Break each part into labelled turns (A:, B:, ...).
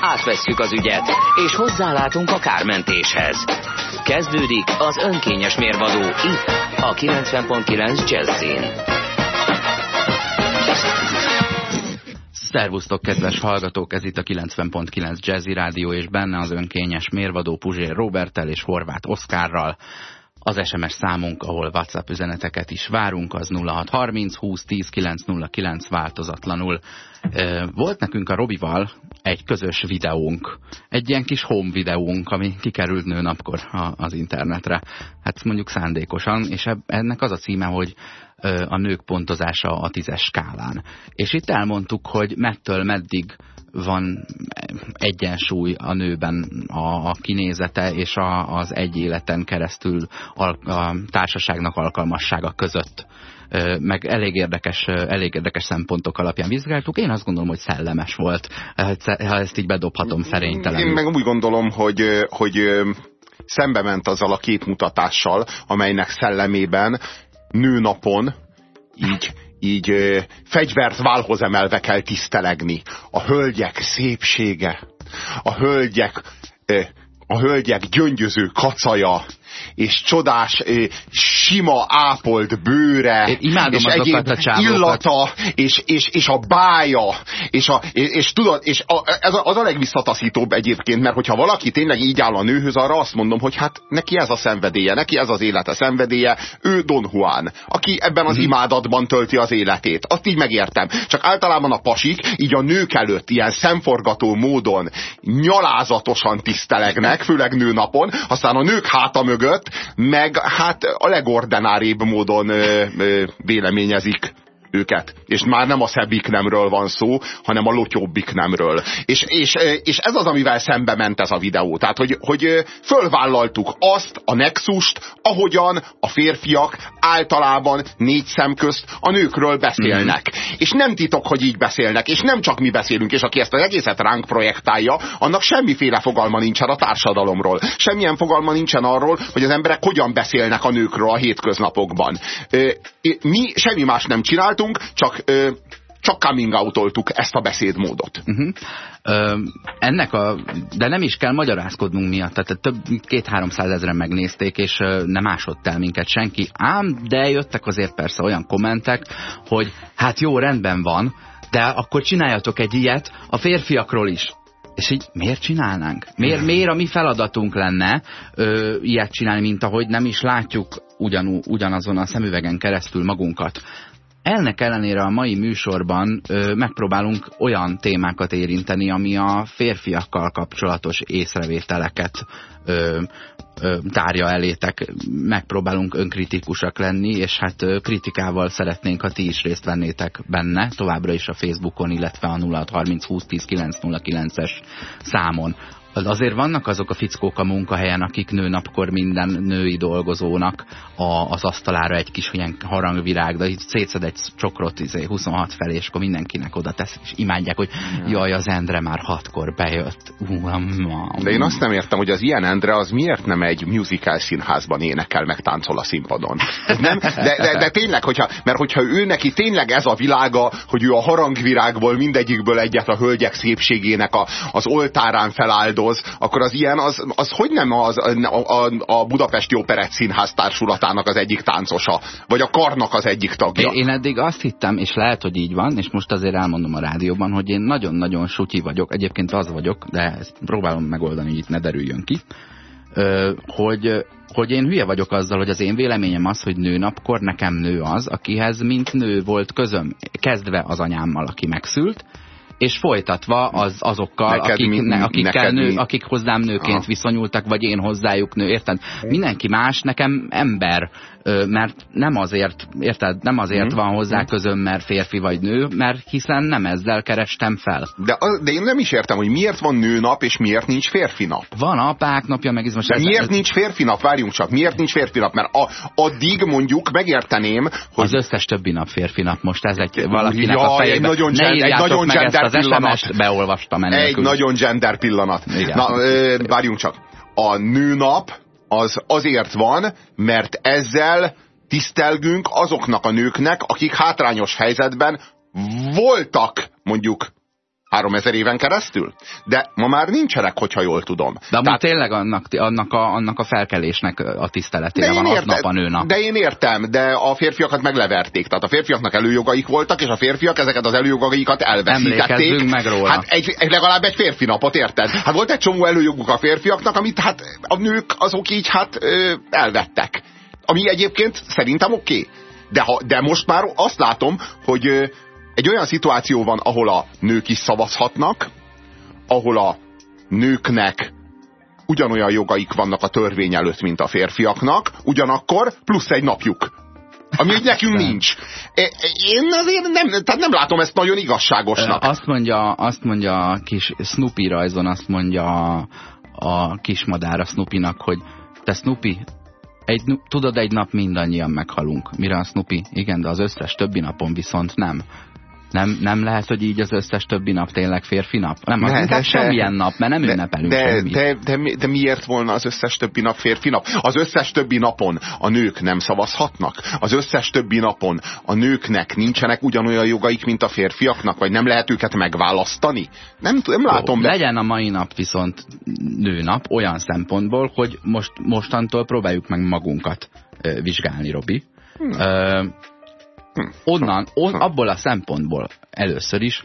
A: Átvesszük az ügyet, és hozzálátunk a kármentéshez. Kezdődik az önkényes mérvadó itt, a 90.9 Jazzin.
B: Szervusztok, kedves hallgatók! Ez itt a 90.9 Jazzy Rádió, és benne az önkényes mérvadó Puzsér Robertel és Horváth Oszkárral. Az SMS számunk, ahol WhatsApp üzeneteket is várunk, az 0630 20 10 909 változatlanul. Volt nekünk a Robival egy közös videónk, egy ilyen kis home videónk, ami kikerült nőnapkor az internetre. Hát mondjuk szándékosan, és ennek az a címe, hogy a nők pontozása a tízes skálán. És itt elmondtuk, hogy mettől meddig van egyensúly a nőben a, a kinézete és a, az egy életen keresztül a, a társaságnak alkalmassága között meg elég érdekes, elég érdekes szempontok alapján vizsgáltuk. Én azt gondolom, hogy szellemes volt, ha ezt így bedobhatom szerénytelenül.
C: Én meg úgy gondolom, hogy, hogy szembe ment azzal a két mutatással, amelynek szellemében nőnapon így így fegyvert válhoz emelve kell tisztelegni. A hölgyek szépsége, a hölgyek, a hölgyek gyöngyöző kacaja, és csodás, sima, ápolt bőre, és egyéb illata, és, és, és a bája, és, a, és, és tudod, és a, ez az a legvisszataszítóbb egyébként, mert hogyha valaki tényleg így áll a nőhöz, arra azt mondom, hogy hát neki ez a szenvedélye, neki ez az élete szenvedélye, ő Don Juan, aki ebben az mhm. imádatban tölti az életét. Azt így megértem. Csak általában a pasik így a nők előtt ilyen szemforgató módon nyalázatosan tisztelegnek, főleg nőnapon, aztán a nők háta mögött mögött, meg hát a legordináribb módon ö, ö, véleményezik őket. És már nem a szebbik nemről van szó, hanem a lotyóbbik nemről. És, és, és ez az, amivel szembe ment ez a videó. Tehát, hogy, hogy fölvállaltuk azt a nexust, ahogyan a férfiak általában négy szem közt a nőkről beszélnek. Mm. És nem titok, hogy így beszélnek, és nem csak mi beszélünk, és aki ezt az egészet ránk projektálja, annak semmiféle fogalma nincsen a társadalomról. Semmilyen fogalma nincsen arról, hogy az emberek hogyan beszélnek a nőkről a hétköznapokban. Mi semmi más nem csinált, csináltunk, csak, ö, csak coming out ezt a beszédmódot. Uh -huh.
B: Ö, ennek a, de nem is kell magyarázkodnunk miatt, tehát több két-háromszáz ezeren megnézték, és nem ásott el minket senki. Ám, de jöttek azért persze olyan kommentek, hogy hát jó, rendben van, de akkor csináljatok egy ilyet a férfiakról is. És így miért csinálnánk? Miért, miért a mi feladatunk lenne ö, ilyet csinálni, mint ahogy nem is látjuk ugyanú, ugyanazon a szemüvegen keresztül magunkat? Ennek ellenére a mai műsorban ö, megpróbálunk olyan témákat érinteni, ami a férfiakkal kapcsolatos észrevételeket ö, ö, tárja elétek. Megpróbálunk önkritikusak lenni, és hát ö, kritikával szeretnénk, ha ti is részt vennétek benne, továbbra is a Facebookon, illetve a 0630 20 10 909-es számon azért vannak azok a fickók a munkahelyen, akik nőnapkor minden női dolgozónak a, az asztalára egy kis ilyen harangvirág, de így szétszed egy csokrot izé, 26 felé, és akkor mindenkinek oda tesz, és imádják, hogy jaj, az Endre már hatkor bejött.
C: De én azt nem értem, hogy az ilyen Endre az miért nem egy musical színházban énekel, meg táncol a színpadon. Ez nem? De, de, de tényleg, hogyha, mert hogyha ő neki tényleg ez a világa, hogy ő a harangvirágból mindegyikből egyet a hölgyek szépségének a, az oltárán feláldó, színházhoz, akkor az ilyen, az, az hogy nem az, a, a, Budapesti Operett Színház társulatának az egyik táncosa, vagy a karnak az egyik tagja?
B: Én eddig azt hittem, és lehet, hogy így van, és most azért elmondom a rádióban, hogy én nagyon-nagyon sutyi vagyok, egyébként az vagyok, de ezt próbálom megoldani, hogy itt ne derüljön ki, hogy, hogy én hülye vagyok azzal, hogy az én véleményem az, hogy nőnapkor nekem nő az, akihez mint nő volt közöm, kezdve az anyámmal, aki megszült, és folytatva az, azokkal, neked, akik, mi, akikkel nő, akik hozzám nőként ha. viszonyultak, vagy én hozzájuk nő, érted? Mindenki más, nekem ember mert nem azért, érted, nem azért
C: Mhm.
B: van hozzá közöm, mert férfi vagy nő, mert hiszen nem ezzel kerestem fel.
C: De, az- de én nem is értem, hogy miért van nőnap, és miért nincs férfi nap.
B: Van apák napja, meg ez most...
C: De
B: ez,
C: miért
B: ez,
C: nincs férfi nap? Várjunk csak, miért nincs férfi nap? Mert a, addig mondjuk megérteném, hogy
B: Az összes többi nap férfi nap, most ez egy valakinek
C: Jaj,
B: a fejébe.
C: egy nagyon
B: ne
C: egy nagyon
B: meg ezt
C: gender
B: az
C: pillanat.
B: Beolvastam
C: egy
B: ennélkül.
C: nagyon gender pillanat.
B: Igen.
C: Na, ö, várjunk csak. A nőnap az azért van, mert ezzel tisztelgünk azoknak a nőknek, akik hátrányos helyzetben voltak, mondjuk 3000 éven keresztül. De ma már nincsenek, hogyha jól tudom.
B: De amúgy
C: Tehát-
B: tényleg annak, annak, a, annak a felkelésnek a tiszteletére van az nap a nőnap.
C: de én értem, de a férfiakat megleverték. Tehát a férfiaknak előjogaik voltak, és a férfiak ezeket az előjogaikat elveszítették.
B: Emlékezzünk meg róla.
C: Hát egy, egy, legalább egy férfi napot, érted? Hát volt egy csomó előjoguk a férfiaknak, amit hát a nők azok így hát ö, elvettek. Ami egyébként szerintem oké. Okay. De, ha, de most már azt látom, hogy egy olyan szituáció van, ahol a nők is szavazhatnak, ahol a nőknek ugyanolyan jogaik vannak a törvény előtt, mint a férfiaknak, ugyanakkor plusz egy napjuk. Ami így nekünk nincs. Én azért nem, tehát nem látom ezt nagyon igazságosnak.
B: Azt mondja, azt mondja a kis Snoopy rajzon, azt mondja a, a kismadár a Snoopynak, hogy te Snoopy, egy, tudod, egy nap mindannyian meghalunk. Mire a Snoopy? Igen, de az összes többi napon viszont nem. Nem, nem lehet, hogy így az összes többi nap tényleg férfi nap? Nem, az
C: Ne,
B: inkább
C: de-
B: semmilyen nap, mert nem ünnepelünk
C: de,
B: semmit.
C: de, de, mi- de miért volna az összes többi nap férfi nap? Az összes többi napon a nők nem szavazhatnak? Az összes többi napon a nőknek nincsenek ugyanolyan jogaik, mint a férfiaknak? Vagy nem lehet őket megválasztani? Nem, nem látom be.
B: Legyen a mai nap viszont nőnap olyan szempontból, hogy most mostantól próbáljuk meg magunkat vizsgálni, Robi. Ö, onnan, on, abból a szempontból először is,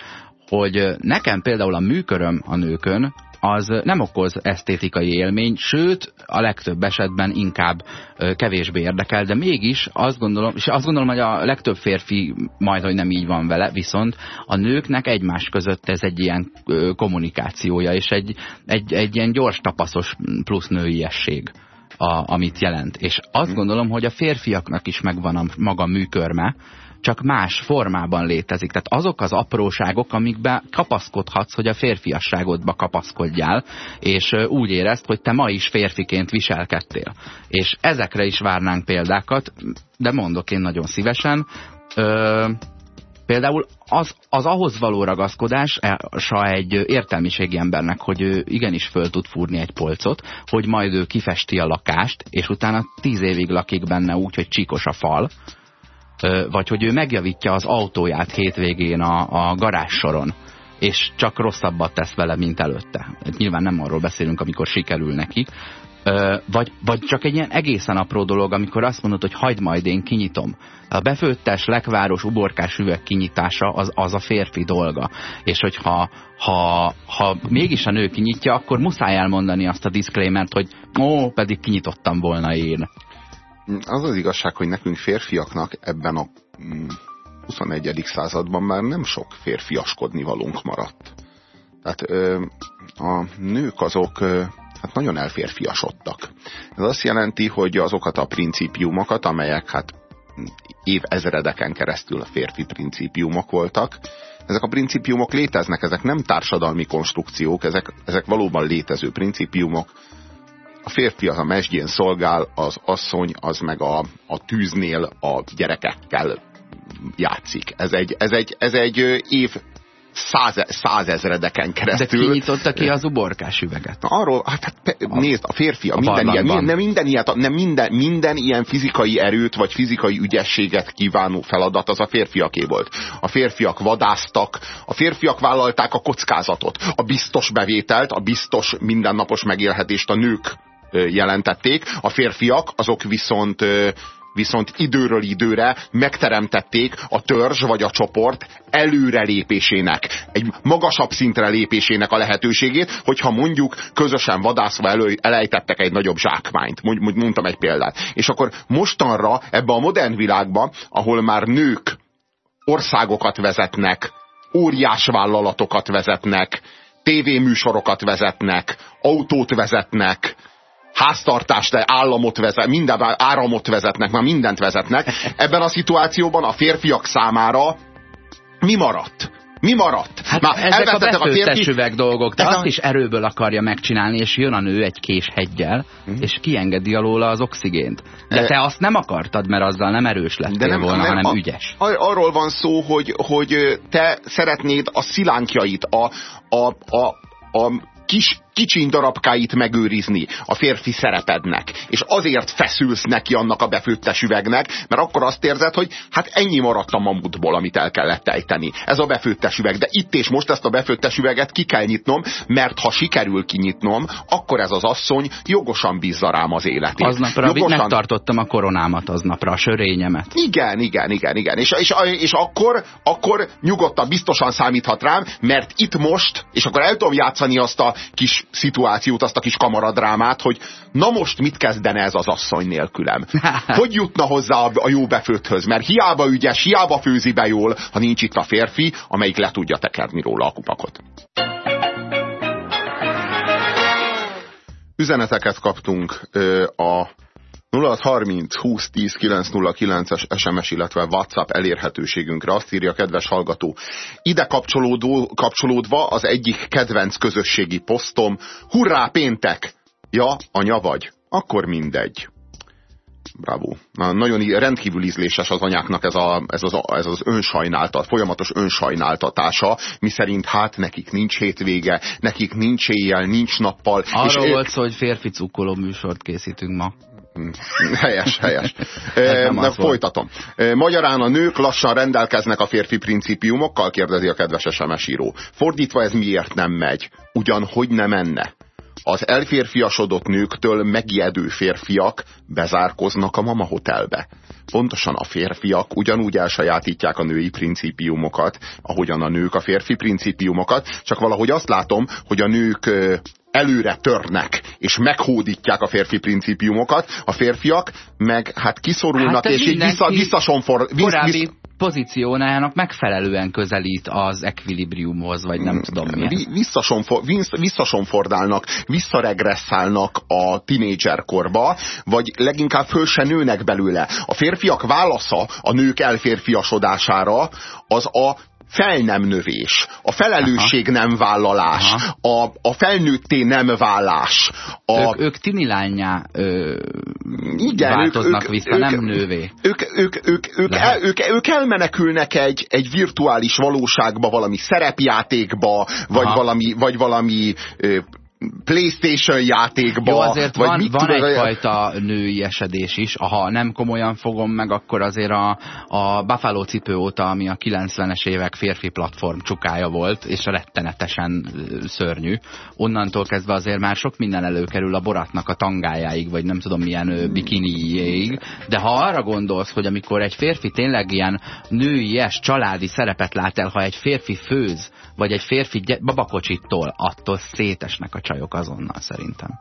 B: hogy nekem például a műköröm a nőkön, az nem okoz esztétikai élmény, sőt, a legtöbb esetben inkább kevésbé érdekel, de mégis azt gondolom, és azt gondolom, hogy a legtöbb férfi majd, hogy nem így van vele, viszont a nőknek egymás között ez egy ilyen kommunikációja, és egy, egy, egy ilyen gyors tapaszos plusz nőiesség a, amit jelent. És azt gondolom, hogy a férfiaknak is megvan a maga műkörme, csak más formában létezik. Tehát azok az apróságok, amikbe kapaszkodhatsz, hogy a férfiasságodba kapaszkodjál, és úgy érezd, hogy te ma is férfiként viselkedtél. És ezekre is várnánk példákat, de mondok én nagyon szívesen. Ö, Például az, az ahhoz való ragaszkodás sa egy értelmiségi embernek, hogy ő igenis föl tud fúrni egy polcot, hogy majd ő kifesti a lakást, és utána tíz évig lakik benne úgy, hogy csíkos a fal, vagy hogy ő megjavítja az autóját hétvégén a, a garázsoron, és csak rosszabbat tesz vele, mint előtte. Nyilván nem arról beszélünk, amikor sikerül neki, vagy, vagy csak egy ilyen egészen apró dolog, amikor azt mondod, hogy hagyd majd én kinyitom. A befőttes, lekváros, uborkás üveg kinyitása az, az a férfi dolga. És hogyha ha, ha mégis a nő kinyitja, akkor muszáj elmondani azt a disclaimert, hogy ó, pedig kinyitottam volna én.
C: Az az igazság, hogy nekünk férfiaknak ebben a mm, 21. században már nem sok férfiaskodni valunk maradt. Tehát ö, a nők azok ö, hát nagyon elférfiasodtak. Ez azt jelenti, hogy azokat a principiumokat, amelyek hát évezredeken keresztül a férfi principiumok voltak, ezek a principiumok léteznek, ezek nem társadalmi konstrukciók, ezek, ezek valóban létező principiumok. A férfi az a mesdjén szolgál, az asszony az meg a, a tűznél a gyerekekkel játszik. Ez egy, ez egy, ez egy év száze, százezredeken
B: De
C: keresztül.
B: kinyitotta ki az uborkás üveget.
C: Na, arról, hát, hát nézd, a férfi, a minden, ilyen,
B: barlangban.
C: nem minden, ilyet, nem minden, minden ilyen fizikai erőt, vagy fizikai ügyességet kívánó feladat az a férfiaké volt. A férfiak vadásztak, a férfiak vállalták a kockázatot, a biztos bevételt, a biztos mindennapos megélhetést a nők jelentették, a férfiak azok viszont viszont időről időre megteremtették a törzs vagy a csoport előrelépésének, egy magasabb szintre lépésének a lehetőségét, hogyha mondjuk közösen vadászva elő, elejtettek egy nagyobb zsákmányt. Mond, mond- mondtam egy példát. És akkor mostanra ebbe a modern világba, ahol már nők országokat vezetnek, óriás vállalatokat vezetnek, tévéműsorokat vezetnek, autót vezetnek, háztartást, államot vezet, minden áramot vezetnek, már mindent vezetnek. Ebben a szituációban a férfiak számára mi maradt? Mi maradt?
B: Hát Már ezek a befőttes dolgok, de azt a... is erőből akarja megcsinálni, és jön a nő egy kés heggyel, mm. és kiengedi alóla az oxigént. De e... te azt nem akartad, mert azzal nem erős lettél de nem, volna, nem, hanem a, ügyes.
C: Arról van szó, hogy, hogy te szeretnéd a szilánkjait, a, a, a, a kis kicsiny darabkáit megőrizni a férfi szerepednek, és azért feszülsz neki annak a befőttes üvegnek, mert akkor azt érzed, hogy hát ennyi maradt a mamutból, amit el kellett ejteni. Ez a befőttes üveg, de itt és most ezt a befőttes üveget ki kell nyitnom, mert ha sikerül kinyitnom, akkor ez az asszony jogosan bízza rám az életét.
B: Aznapra jogosan... megtartottam a koronámat aznapra, a sörényemet.
C: Igen, igen, igen, igen. És, és, és akkor, akkor nyugodtan, biztosan számíthat rám, mert itt most, és akkor el tudom játszani azt a kis szituációt, azt a kis kamaradrámát, hogy na most mit kezdene ez az asszony nélkülem? Hogy jutna hozzá a jó befőthöz? Mert hiába ügyes, hiába főzi be jól, ha nincs itt a férfi, amelyik le tudja tekerni róla a kupakot. Üzeneteket kaptunk a 0630 20 10 909-es SMS, illetve WhatsApp elérhetőségünkre. Azt írja a kedves hallgató. Ide kapcsolódó, kapcsolódva az egyik kedvenc közösségi posztom. Hurrá péntek! Ja, anya vagy? Akkor mindegy. Bravo. Na, nagyon rendkívül ízléses az anyáknak ez, a, ez, az, ez az önsajnáltat, folyamatos önsajnáltatása, miszerint hát nekik nincs hétvége, nekik nincs éjjel, nincs nappal.
B: Arról és volt szó, hogy férfi cukkoló műsort készítünk ma.
C: Helyes, helyes. e, folytatom. E, magyarán a nők lassan rendelkeznek a férfi principiumokkal, kérdezi a kedves SMS író. Fordítva ez miért nem megy? Ugyan hogy nem menne? Az elférfiasodott nőktől megijedő férfiak bezárkoznak a mama hotelbe. Pontosan a férfiak ugyanúgy elsajátítják a női principiumokat, ahogyan a nők a férfi principiumokat, csak valahogy azt látom, hogy a nők előre törnek, és meghódítják a férfi principiumokat, a férfiak meg hát kiszorulnak, hát és így vissza, visszasonfor...
B: Korábbi visz, pozíciónájának megfelelően közelít az ekvilibriumhoz, vagy nem tudom mi.
C: visszasonfordálnak, visszaregresszálnak a tinédzserkorba, vagy leginkább föl se nőnek belőle. A férfiak válasza a nők elférfiasodására az a fel nem növés, a felelősség Aha. nem vállalás, a, a felnőtté nem vállás. A...
B: Ők, ők tini lányá ö, Igen, változnak ők, vissza, ők, nem nővé.
C: Ők, ők, ők, ők, el, ők, ők elmenekülnek egy, egy virtuális valóságba, valami szerepjátékba, vagy Aha. valami, vagy valami ö, Playstation játékba.
B: Jó, azért vagy van, mit van tudod, egyfajta női esedés is. Ha nem komolyan fogom meg, akkor azért a, a Buffalo cipő óta, ami a 90-es évek férfi platform csukája volt, és rettenetesen szörnyű. Onnantól kezdve azért már sok minden előkerül a boratnak a tangájáig, vagy nem tudom milyen bikiniéig. De ha arra gondolsz, hogy amikor egy férfi tényleg ilyen nőies, családi szerepet lát el, ha egy férfi főz, vagy egy férfi babakocsittól, attól szétesnek a csajok azonnal szerintem.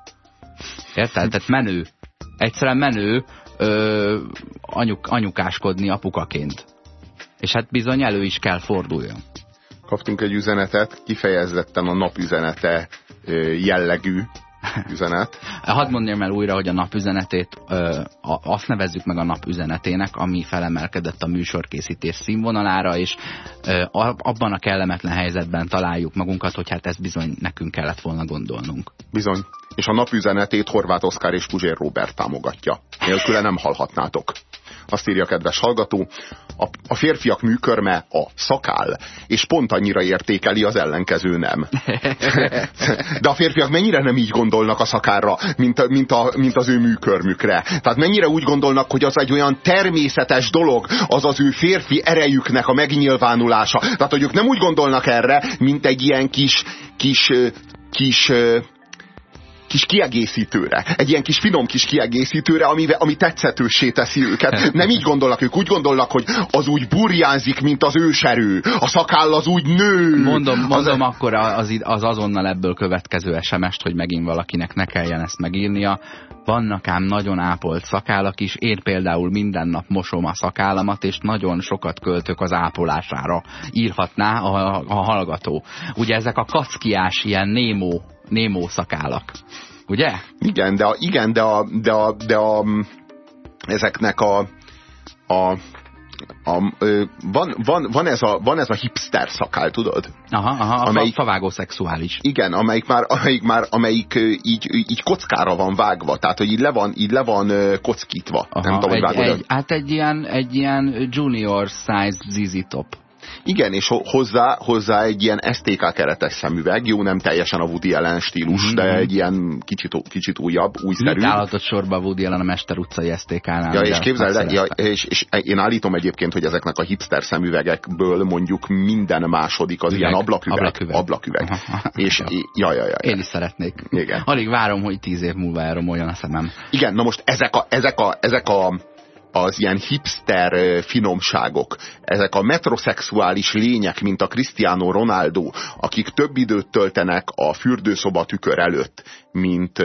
B: Érted? Tehát menő. Egyszerűen menő ö, anyuk, anyukáskodni apukaként. És hát bizony elő is kell forduljon.
C: Kaptunk egy üzenetet, kifejezetten a napüzenete jellegű üzenet.
B: Hadd mondjam el újra, hogy a napüzenetét ö, azt nevezzük meg a napüzenetének, ami felemelkedett a műsorkészítés színvonalára, és ö, abban a kellemetlen helyzetben találjuk magunkat, hogy hát ezt bizony nekünk kellett volna gondolnunk.
C: Bizony. És a napüzenetét Horváth Oszkár és Puzsér Robert támogatja. Nélküle nem hallhatnátok. Azt írja a kedves hallgató, a, a férfiak műkörme a szakál, és pont annyira értékeli az ellenkező nem. De a férfiak mennyire nem így gondolnak a szakárra, mint, mint, a, mint az ő műkörmükre. Tehát mennyire úgy gondolnak, hogy az egy olyan természetes dolog, az az ő férfi erejüknek a megnyilvánulása. Tehát, hogy ők nem úgy gondolnak erre, mint egy ilyen kis, kis, kis kis kiegészítőre, egy ilyen kis finom kis kiegészítőre, ami, ami tetszetőssé teszi őket. Nem így gondolnak, ők úgy gondolnak, hogy az úgy burjánzik, mint az őserő, a szakáll az úgy nő.
B: Mondom, mondom az... akkor az, az azonnal ebből következő SMS-t, hogy megint valakinek ne kelljen ezt megírnia. Vannak ám nagyon ápolt szakállak is, én például minden nap mosom a szakállamat, és nagyon sokat költök az ápolására, írhatná a, a hallgató. Ugye ezek a kackiás, ilyen némó Némó szakálak. Ugye?
C: Igen, de a, igen, de a, de a, de a, ezeknek a, a a, ö, van, van, van, ez a, van ez a hipster szakál, tudod?
B: Aha, aha amelyik, favágó szexuális.
C: Igen, amelyik már, amelyik, már, amelyik így, így kockára van vágva, tehát hogy így le van, így le van kockítva.
B: Aha, Nem tudom, egy, hogy vágod. Egy, hát egy ilyen, egy ilyen junior size ZZ top.
C: Igen, és hozzá, hozzá egy ilyen STK keretes szemüveg, jó, nem teljesen a Woody Allen stílus, mm -hmm. de mhm. egy ilyen kicsit, kicsit újabb, újszerű.
B: Mit állhatott sorba Woody Allen a Mester utcai STK-nál?
C: Ja, és képzeld, ja, és, és én állítom egyébként, hogy ezeknek a hipster szemüvegekből mondjuk minden második az Üveg, ilyen ablaküveg. Ablaküveg. ablaküveg. És, ja, ja, ja, ja.
B: Én is szeretnék.
C: Igen.
B: Alig várom, hogy tíz év múlva elromoljon a szemem.
C: Igen, na most ezek a, ezek a, ezek a az ilyen hipster finomságok, ezek a metroszexuális lények, mint a Cristiano Ronaldo, akik több időt töltenek a fürdőszoba tükör előtt, mint,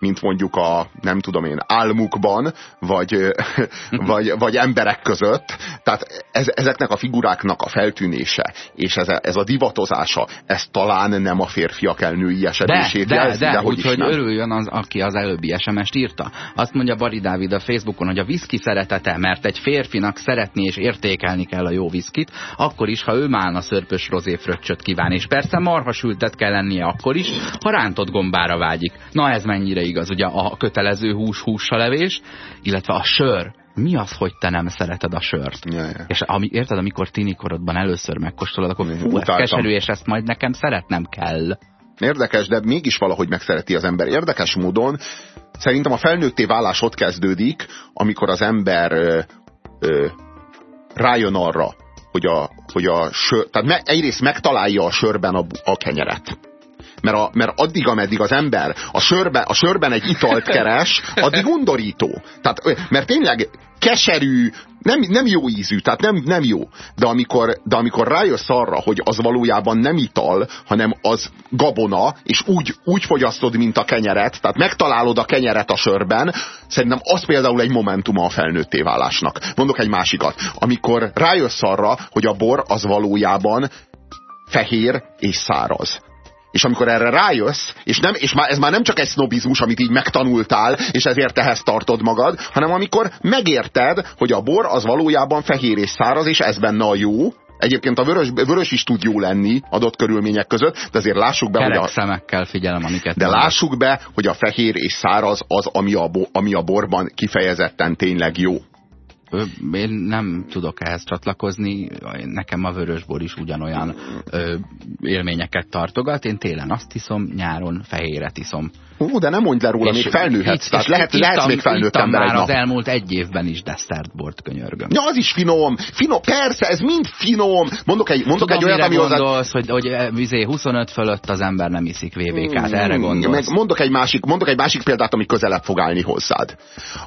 C: mint mondjuk a, nem tudom én, álmukban, vagy, vagy, vagy emberek között. Tehát ez, ezeknek a figuráknak a feltűnése, és ez, ez a divatozása, ez talán nem a férfiak elnői esedését
B: de, jelzi, de, de, de hogy úgyhogy örüljön az, aki az előbbi SMS-t írta. Azt mondja Bari Dávid a Facebookon, hogy a viszki szeretete, mert egy férfinak szeretni és értékelni kell a jó viszkit, akkor is, ha ő málna szörpös rozéfröccsöt kíván, és persze marhasültet kell lennie akkor is, ha rántott gombára vágyik. Na ez mennyire igaz, ugye a kötelező hús levés, illetve a sör. Mi az, hogy te nem szereted a sört?
C: Ja, ja.
B: És ami, érted, amikor tinikorodban először megkóstolod, akkor fú, ez keserű, és ezt majd nekem szeretnem kell.
C: Érdekes, de mégis valahogy megszereti az ember. Érdekes módon szerintem a felnőtté válás ott kezdődik, amikor az ember ö, ö, rájön arra, hogy a, hogy a sör, tehát me, egyrészt megtalálja a sörben a, a kenyeret mert, a, mert addig, ameddig az ember a, sörbe, a sörben egy italt keres, addig undorító. Tehát, mert tényleg keserű, nem, nem jó ízű, tehát nem, nem jó. De amikor, de amikor rájössz arra, hogy az valójában nem ital, hanem az gabona, és úgy, úgy fogyasztod, mint a kenyeret, tehát megtalálod a kenyeret a sörben, szerintem az például egy momentuma a felnőtté válásnak. Mondok egy másikat. Amikor rájössz arra, hogy a bor az valójában fehér és száraz. És amikor erre rájössz, és, nem, és már, ez már nem csak egy sznobizmus, amit így megtanultál, és ezért ehhez tartod magad, hanem amikor megérted, hogy a bor az valójában fehér és száraz, és ez benne a jó, Egyébként a vörös, vörös is tud jó lenni adott körülmények között, de azért lássuk be,
B: Kerek
C: hogy a...
B: szemekkel figyelem, amiket
C: De mondasz. lássuk be, hogy a fehér és száraz az, ami a, bo, ami a borban kifejezetten tényleg jó.
B: Én nem tudok ehhez csatlakozni, nekem a vörösbor is ugyanolyan élményeket tartogat. Én télen azt iszom, nyáron fehéret iszom.
C: Ó, de nem mondj le róla, még felnőhetsz. Tehát lehet, lehet még felnőtt ember
B: már az elmúlt egy évben is desszertbort könyörgöm.
C: Ja, az is finom. Finom, persze, ez mind finom. Mondok egy, mondok
B: Tudom,
C: egy olyat, ami
B: gondolsz, hogy, hogy vizé 25 fölött az ember nem iszik VVK-t, erre mm, gondolsz.
C: Meg mondok egy, másik, mondok egy másik példát, ami közelebb fog állni hozzád.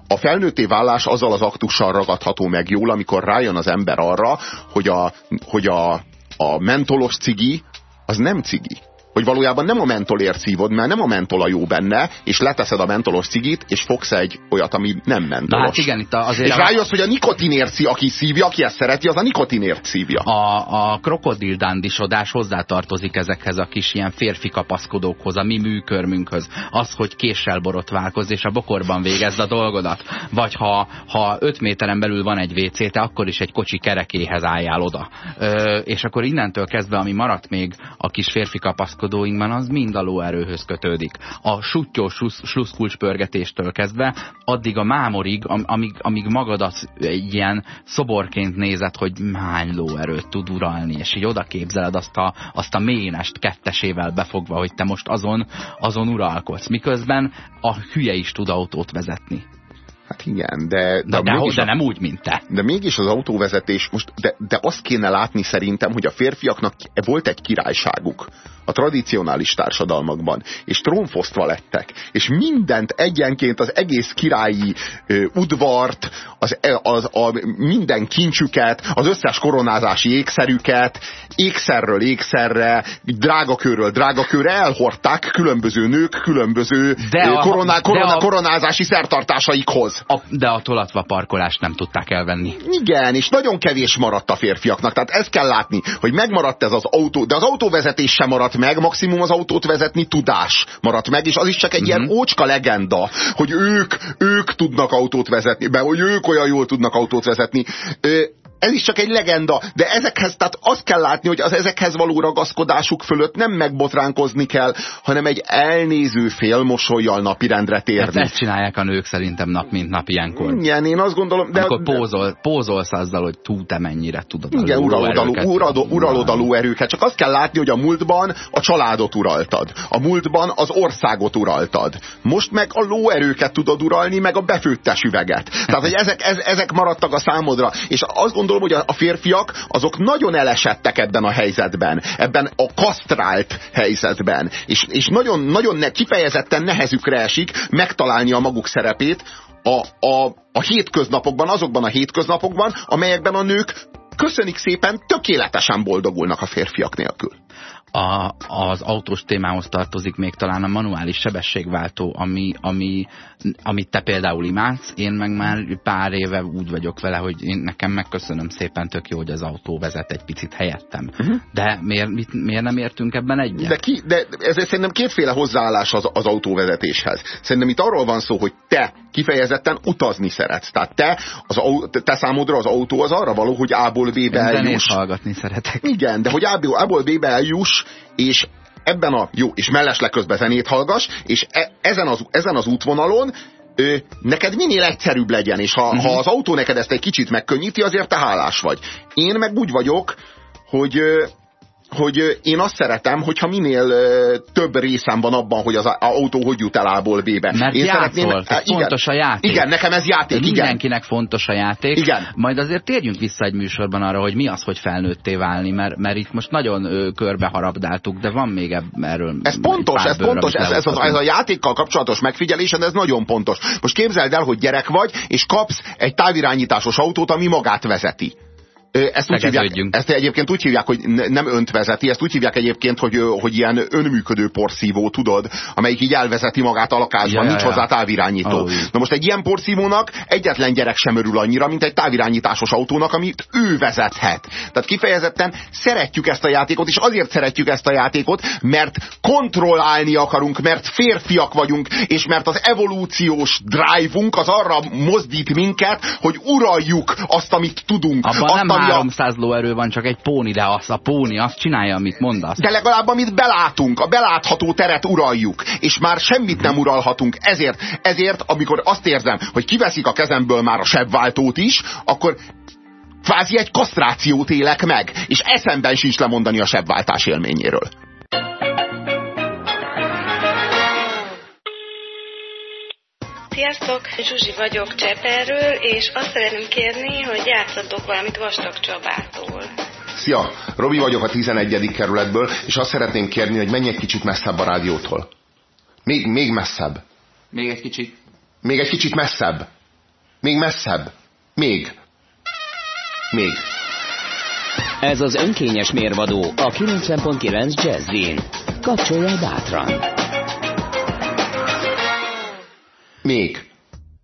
C: A felnőtté vállás azzal az aktussal ragadható meg jól, amikor rájön az ember arra, hogy a, hogy a, a mentolos cigi az nem cigi hogy valójában nem a mentolért szívod, mert nem a mentol a jó benne, és leteszed a mentolos cigit, és fogsz egy olyat, ami nem mentolos.
B: hát igen, itt azért
C: és rájössz, hogy a nikotinért szív, aki szívja, aki ezt szereti, az a nikotinért szívja.
B: A, a krokodil dandisodás hozzátartozik ezekhez a kis ilyen férfi kapaszkodókhoz, a mi műkörmünkhöz. Az, hogy késsel borotválkoz, és a bokorban végezd a dolgodat. Vagy ha, ha öt méteren belül van egy WC, te akkor is egy kocsi kerekéhez álljál oda. Ö, és akkor innentől kezdve, ami maradt még a kis férfi kapaszkodó, uralkodóinkban az mind a lóerőhöz kötődik. A sutyós sluszkulcspörgetéstől kezdve, addig a mámorig, amíg, amíg magadat egy ilyen szoborként nézed, hogy hány lóerőt tud uralni, és így oda képzeled azt a, azt a ménest kettesével befogva, hogy te most azon, azon uralkodsz. Miközben a hülye is tud autót vezetni.
C: Hát igen, de...
B: De, de, de, de nem úgy, mint te.
C: De mégis az autóvezetés, most, de, de azt kéne látni szerintem, hogy a férfiaknak volt egy királyságuk a tradicionális társadalmakban, és trónfosztva lettek, és mindent egyenként az egész királyi ö, udvart, az, e, az, a, minden kincsüket, az összes koronázási ékszerüket, ékszerről ékszerre, drágakőről drágakőre elhordták különböző nők, különböző de a, koroná, korona, de a, koronázási szertartásaikhoz.
B: A, de a tolatva parkolást nem tudták elvenni.
C: Igen, és nagyon kevés maradt a férfiaknak. Tehát ezt kell látni, hogy megmaradt ez az autó, de az autóvezetés sem maradt meg, maximum az autót vezetni tudás maradt meg, és az is csak egy uh -huh. ilyen mhm. ócska legenda, hogy ők, ők tudnak autót vezetni, be, hogy ők olyan jól tudnak autót vezetni. Ö, ez is csak egy legenda, de ezekhez, tehát azt kell látni, hogy az ezekhez való ragaszkodásuk fölött nem megbotránkozni kell, hanem egy elnéző félmosolyjal napirendre térni. Hát
B: ezt csinálják a nők szerintem nap mint nap ilyenkor.
C: Igen, én azt gondolom.
B: De, Amikor pózol, pózolsz azzal, hogy tú, te mennyire tudod
C: Igen, uralodalú, uralodalú, uralodalú erőket. Csak azt kell látni, hogy a múltban a családot uraltad. A múltban az országot uraltad. Most meg a lóerőket tudod uralni, meg a befőttes üveget. Tehát, hogy ezek, ez, ezek maradtak a számodra. És azt gondolom, gondolom, hogy a férfiak azok nagyon elesettek ebben a helyzetben, ebben a kasztrált helyzetben, és, és nagyon, nagyon ne, kifejezetten nehezükre esik megtalálni a maguk szerepét a, a, a hétköznapokban, azokban a hétköznapokban, amelyekben a nők köszönik szépen, tökéletesen boldogulnak a férfiak nélkül
B: a, az autós témához tartozik még talán a manuális sebességváltó, ami, ami, amit te például imádsz, én meg már pár éve úgy vagyok vele, hogy én nekem megköszönöm szépen, tök jó, hogy az autó vezet egy picit helyettem. Uh mhm. -huh. De miért, mit, miért nem értünk ebben egyet?
C: De, ki, de ez szerintem kétféle hozzáállás az, az autóvezetéshez. Szerintem itt arról van szó, hogy te kifejezetten utazni szeretsz. Tehát te, az, te számodra az autó az arra való, hogy A-ból B-be eljuss.
B: hallgatni szeretek.
C: Igen, de hogy A-ból B-be eljuss, és ebben a jó, és mellesleg közben zenét hallgass, és e, ezen, az, ezen az útvonalon ö, neked minél egyszerűbb legyen, és ha, uh -huh. ha mhm. az autó neked ezt egy kicsit megkönnyíti, azért te hálás vagy. Én meg úgy vagyok, hogy hogy én azt szeretem, hogyha minél több részem van abban, hogy az autó hogy jut el A-ból B-be.
B: Mert én játszol, szeretném, igen, fontos a játék.
C: Igen, nekem ez játék, igen.
B: Mindenkinek fontos a játék. Igen. Majd azért térjünk vissza egy műsorban arra, hogy mi az, hogy felnőtté válni, mert, mert itt most nagyon ö, körbe harabdáltuk, de van még erről.
C: Ez pontos, ez pontos, ez, ez, a, ez a játékkal kapcsolatos megfigyelésed, ez nagyon pontos. Most képzeld el, hogy gyerek vagy, és kapsz egy távirányításos autót, ami magát vezeti. Ezt, úgy hívják, ezt egyébként úgy hívják, hogy nem önt vezeti, ezt úgy hívják egyébként, hogy, hogy ilyen önműködő porszívó, tudod, amelyik így elvezeti magát a lakásban, ja, nincs ja, hozzá távirányító. Oh, Na most egy ilyen porszívónak egyetlen gyerek sem örül annyira, mint egy távirányításos autónak, amit ő vezethet. Tehát kifejezetten szeretjük ezt a játékot, és azért szeretjük ezt a játékot, mert kontrollálni akarunk, mert férfiak vagyunk, és mert az evolúciós drive-unk az arra mozdít minket, hogy uraljuk azt, amit tudunk.
B: Abban azt, nem 300 lóerő van, csak egy póni, de az a póni, azt csinálja, amit mondasz.
C: De legalább amit belátunk, a belátható teret uraljuk, és már semmit nem uralhatunk. Ezért, ezért amikor azt érzem, hogy kiveszik a kezemből már a sebváltót is, akkor kvázi egy kasztrációt élek meg, és eszemben sincs lemondani a sebváltás élményéről.
D: Sziasztok, Zsuzsi vagyok Cseperről, és azt szeretném kérni, hogy játszadok valamit Vastag Csabától.
C: Szia, Robi vagyok a 11. kerületből, és azt szeretném kérni, hogy menj egy kicsit messzebb a rádiótól. Még, még messzebb.
B: Még egy kicsit.
C: Még egy kicsit messzebb. Még messzebb. Még. Még.
A: Ez az önkényes mérvadó a 90.9 Jazzin. Kapcsolja bátran.
C: Még.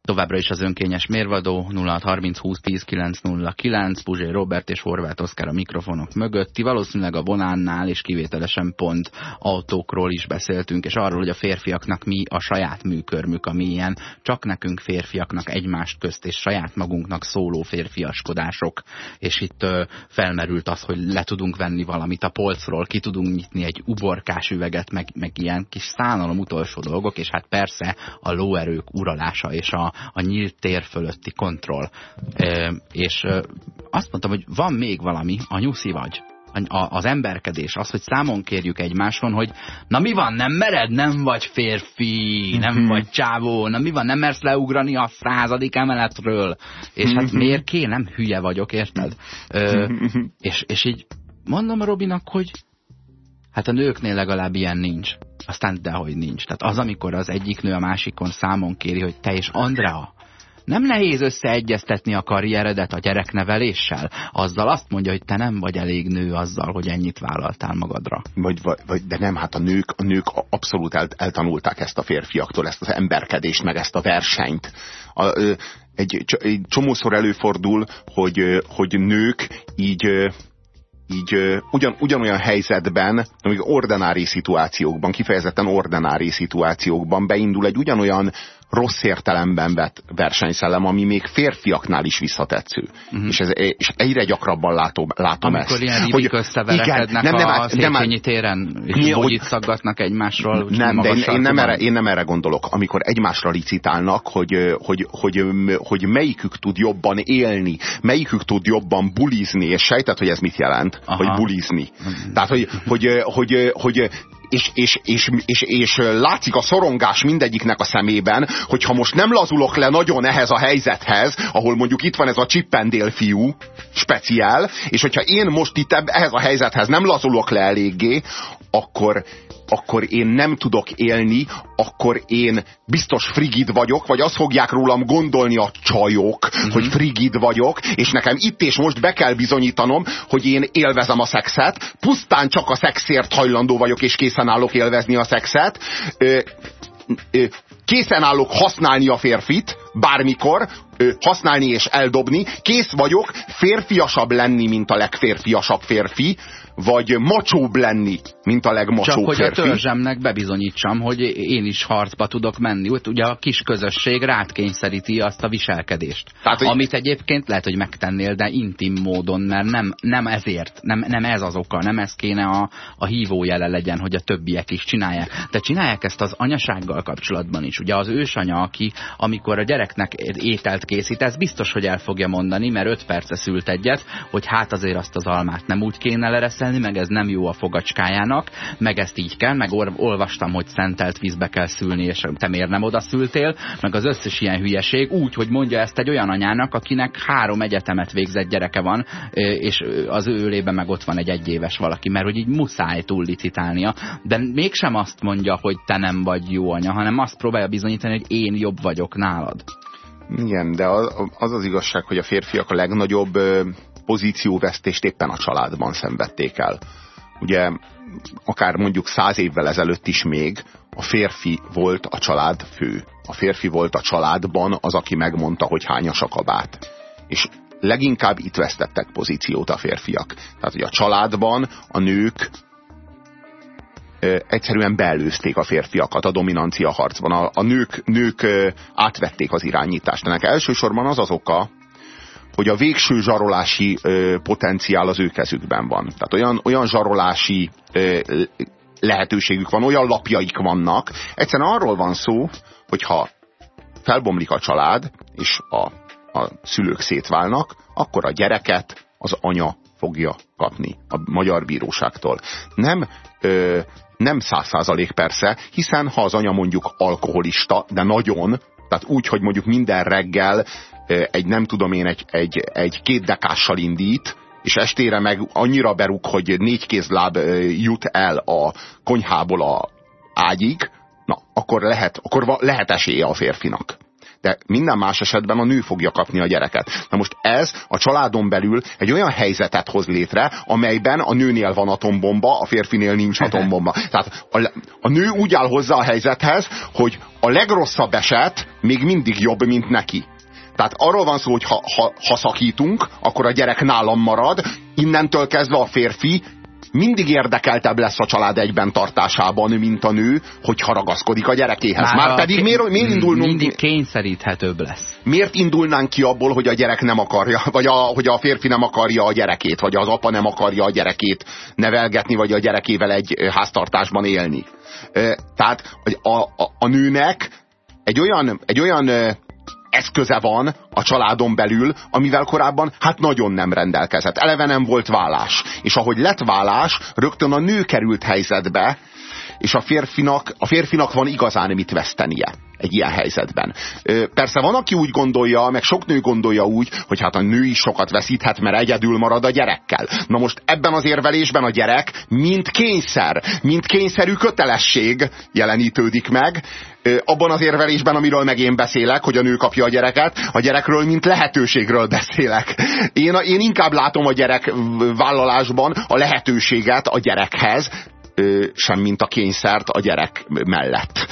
B: Továbbra is az önkényes mérvadó 0630 20 10 909, Puzsé Robert és Horváth Oszkár a mikrofonok mögött. Ti valószínűleg a vonánnál és kivételesen pont autókról is beszéltünk, és arról, hogy a férfiaknak mi a saját műkörmük, ami ilyen csak nekünk férfiaknak egymást közt és saját magunknak szóló férfiaskodások. És itt ö, felmerült az, hogy le tudunk venni valamit a polcról, ki tudunk nyitni egy uborkás üveget, meg, meg ilyen kis szánalom utolsó dolgok, és hát persze a lóerők uralása és a, a nyílt tér fölötti kontroll. E, és azt mondtam, hogy van még valami, a nyuszi vagy az emberkedés, az, hogy számon kérjük egymáson, hogy na mi van, nem mered, nem vagy férfi, nem mhm. vagy csávó, na mi van, nem mersz leugrani a századik emeletről, és hát mhm. miért ké, nem hülye vagyok, érted? Ö, mhm. és, és így mondom Robinak, hogy hát a nőknél legalább ilyen nincs. Aztán dehogy nincs. Tehát az, amikor az egyik nő a másikon számon kéri, hogy te és Andrea, Nem nehéz összeegyeztetni a karrieredet a gyerekneveléssel? Azzal azt mondja, hogy te nem vagy elég nő azzal, hogy ennyit vállaltál magadra.
C: Vagy, vagy, de nem, hát a nők, a nők abszolút el, eltanulták ezt a férfiaktól, ezt az emberkedést, meg ezt a versenyt. A, egy, egy csomószor előfordul, hogy, hogy nők így így ugyan, ugyanolyan helyzetben, amíg ordinári szituációkban, kifejezetten ordinári szituációkban beindul egy ugyanolyan rossz értelemben vett versenyszellem, ami még férfiaknál is visszatetsző. Uh-huh. És, ez, és egyre gyakrabban látom, látom
B: Amikor
C: ezt.
B: ilyen hogy összeverekednek igen, nem, nem, a Széchenyi téren, és mi, bogyit szaggatnak egymásról.
C: Nem, de én, én, nem erre, én nem erre gondolok. Amikor egymásra licitálnak, hogy, hogy, hogy, hogy melyikük tud jobban élni, melyikük tud jobban bulizni, és sejtett, hogy ez mit jelent, Aha. hogy bulizni. Uh-huh. Tehát, hogy, hogy, hogy, hogy és, és, és, és, és látszik a szorongás mindegyiknek a szemében, hogyha most nem lazulok le nagyon ehhez a helyzethez, ahol mondjuk itt van ez a csippendél fiú, speciál, és hogyha én most itt ehhez a helyzethez nem lazulok le eléggé, akkor, akkor én nem tudok élni, akkor én biztos frigid vagyok, vagy azt fogják rólam gondolni a csajok, uh-huh. hogy frigid vagyok, és nekem itt és most be kell bizonyítanom, hogy én élvezem a szexet, pusztán csak a szexért hajlandó vagyok, és készen állok élvezni a szexet. Ö, ö, készen állok használni a férfit, bármikor, használni és eldobni, kész vagyok férfiasabb lenni, mint a legférfiasabb férfi, vagy macsóbb lenni, mint a legmacsóbb
B: Csak hogy
C: férfi.
B: a törzsemnek bebizonyítsam, hogy én is harcba tudok menni. Ugye a kis közösség rátkényszeríti azt a viselkedést. Tehát, hogy... Amit egyébként lehet, hogy megtennél, de intim módon, mert nem, nem ezért, nem, nem ez az oka, nem ez kéne a, a hívójele legyen, hogy a többiek is csinálják. De csinálják ezt az anyasággal kapcsolatban is. Ugye az ősanya, aki amikor a gyereknek ételt készít, ez biztos, hogy el fogja mondani, mert öt perce szült egyet, hogy hát azért azt az almát nem úgy kéne lereszelni, meg ez nem jó a fogacskájának, meg ezt így kell, meg olvastam, hogy szentelt vízbe kell szülni, és te miért nem oda szültél, meg az összes ilyen hülyeség, úgy, hogy mondja ezt egy olyan anyának, akinek három egyetemet végzett gyereke van, és az ő ölében meg ott van egy egyéves valaki, mert hogy így muszáj túllicitálnia, de mégsem azt mondja, hogy te nem vagy jó anya, hanem azt próbálja bizonyítani, hogy én jobb vagyok nálad.
C: Igen, de az az, az igazság, hogy a férfiak a legnagyobb pozícióvesztést éppen a családban szenvedték el. Ugye akár mondjuk száz évvel ezelőtt is még a férfi volt a család fő. A férfi volt a családban az, aki megmondta, hogy hányas a kabát. És leginkább itt vesztettek pozíciót a férfiak. Tehát, hogy a családban a nők egyszerűen beelőzték a férfiakat a dominancia harcban. A, a nők, nők átvették az irányítást. Ennek elsősorban az az oka, hogy a végső zsarolási ö, potenciál az ő kezükben van. Tehát olyan, olyan zsarolási ö, lehetőségük van, olyan lapjaik vannak. Egyszerűen arról van szó, hogyha felbomlik a család, és a, a szülők szétválnak, akkor a gyereket az anya fogja kapni a magyar bíróságtól. Nem ö, nem száz százalék persze, hiszen ha az anya mondjuk alkoholista, de nagyon, tehát úgy, hogy mondjuk minden reggel egy nem tudom én, egy, egy, egy két dekással indít, és estére meg annyira berúg, hogy négy kézláb jut el a konyhából a ágyig, na, akkor lehet, akkor lehet esélye a férfinak. De minden más esetben a nő fogja kapni a gyereket. Na most ez a családon belül egy olyan helyzetet hoz létre, amelyben a nőnél van atombomba, a férfinél nincs atombomba. Tehát a, a nő úgy áll hozzá a helyzethez, hogy a legrosszabb eset még mindig jobb, mint neki. Tehát arról van szó, hogy ha, ha, ha szakítunk, akkor a gyerek nálam marad, innentől kezdve a férfi mindig érdekeltebb lesz a család egyben tartásában, mint a nő, hogy ragaszkodik a gyerekéhez. Már, Már pedig miért, miért indulnunk...
B: Mindig kényszeríthetőbb lesz.
C: Miért indulnánk ki abból, hogy a gyerek nem akarja, vagy a, hogy a férfi nem akarja a gyerekét, vagy az apa nem akarja a gyerekét nevelgetni, vagy a gyerekével egy háztartásban élni. Tehát a, a, a nőnek egy olyan, egy olyan eszköze van a családon belül, amivel korábban hát nagyon nem rendelkezett. Eleve nem volt vállás. És ahogy lett vállás, rögtön a nő került helyzetbe, és a férfinak, a férfinak van igazán mit vesztenie egy ilyen helyzetben. Persze van, aki úgy gondolja, meg sok nő gondolja úgy, hogy hát a nő is sokat veszíthet, mert egyedül marad a gyerekkel. Na most ebben az érvelésben a gyerek mint kényszer, mint kényszerű kötelesség jelenítődik meg, abban az érvelésben, amiről meg én beszélek, hogy a nő kapja a gyereket, a gyerekről, mint lehetőségről beszélek. Én, én inkább látom a gyerek vállalásban a lehetőséget a gyerekhez, sem mint a kényszert a gyerek mellett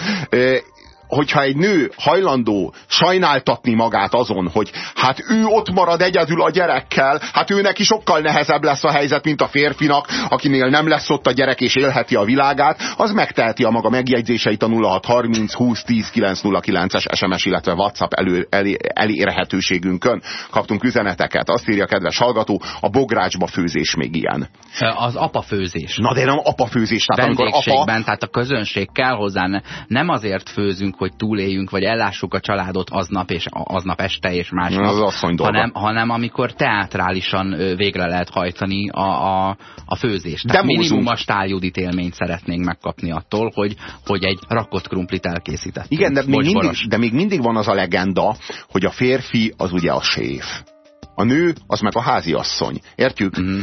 C: hogyha egy nő hajlandó sajnáltatni magát azon, hogy hát ő ott marad egyedül a gyerekkel, hát ő neki sokkal nehezebb lesz a helyzet, mint a férfinak, akinél nem lesz ott a gyerek és élheti a világát, az megteheti a maga megjegyzéseit a 0630 20 10 909-es SMS, illetve WhatsApp elő, elé, elérhetőségünkön. Kaptunk üzeneteket, azt írja a kedves hallgató, a bográcsba főzés még ilyen.
B: Az apafőzés.
C: Na de nem apafőzés, tehát amikor apa...
B: tehát a közönség kell hozzá, nem azért főzünk, hogy túléljünk, vagy ellássuk a családot aznap, és aznap este, és másnap,
C: az
B: hanem, hanem amikor teátrálisan végre lehet hajtani a, a, a főzést. Tehát
C: Demózunk.
B: minimum a Stáljudit élményt szeretnénk megkapni attól, hogy, hogy egy rakott krumplit elkészített.
C: Igen, de még, mindig, de még mindig van az a legenda, hogy a férfi az ugye a séf. A nő az meg a háziasszony. Értjük? Mm -hmm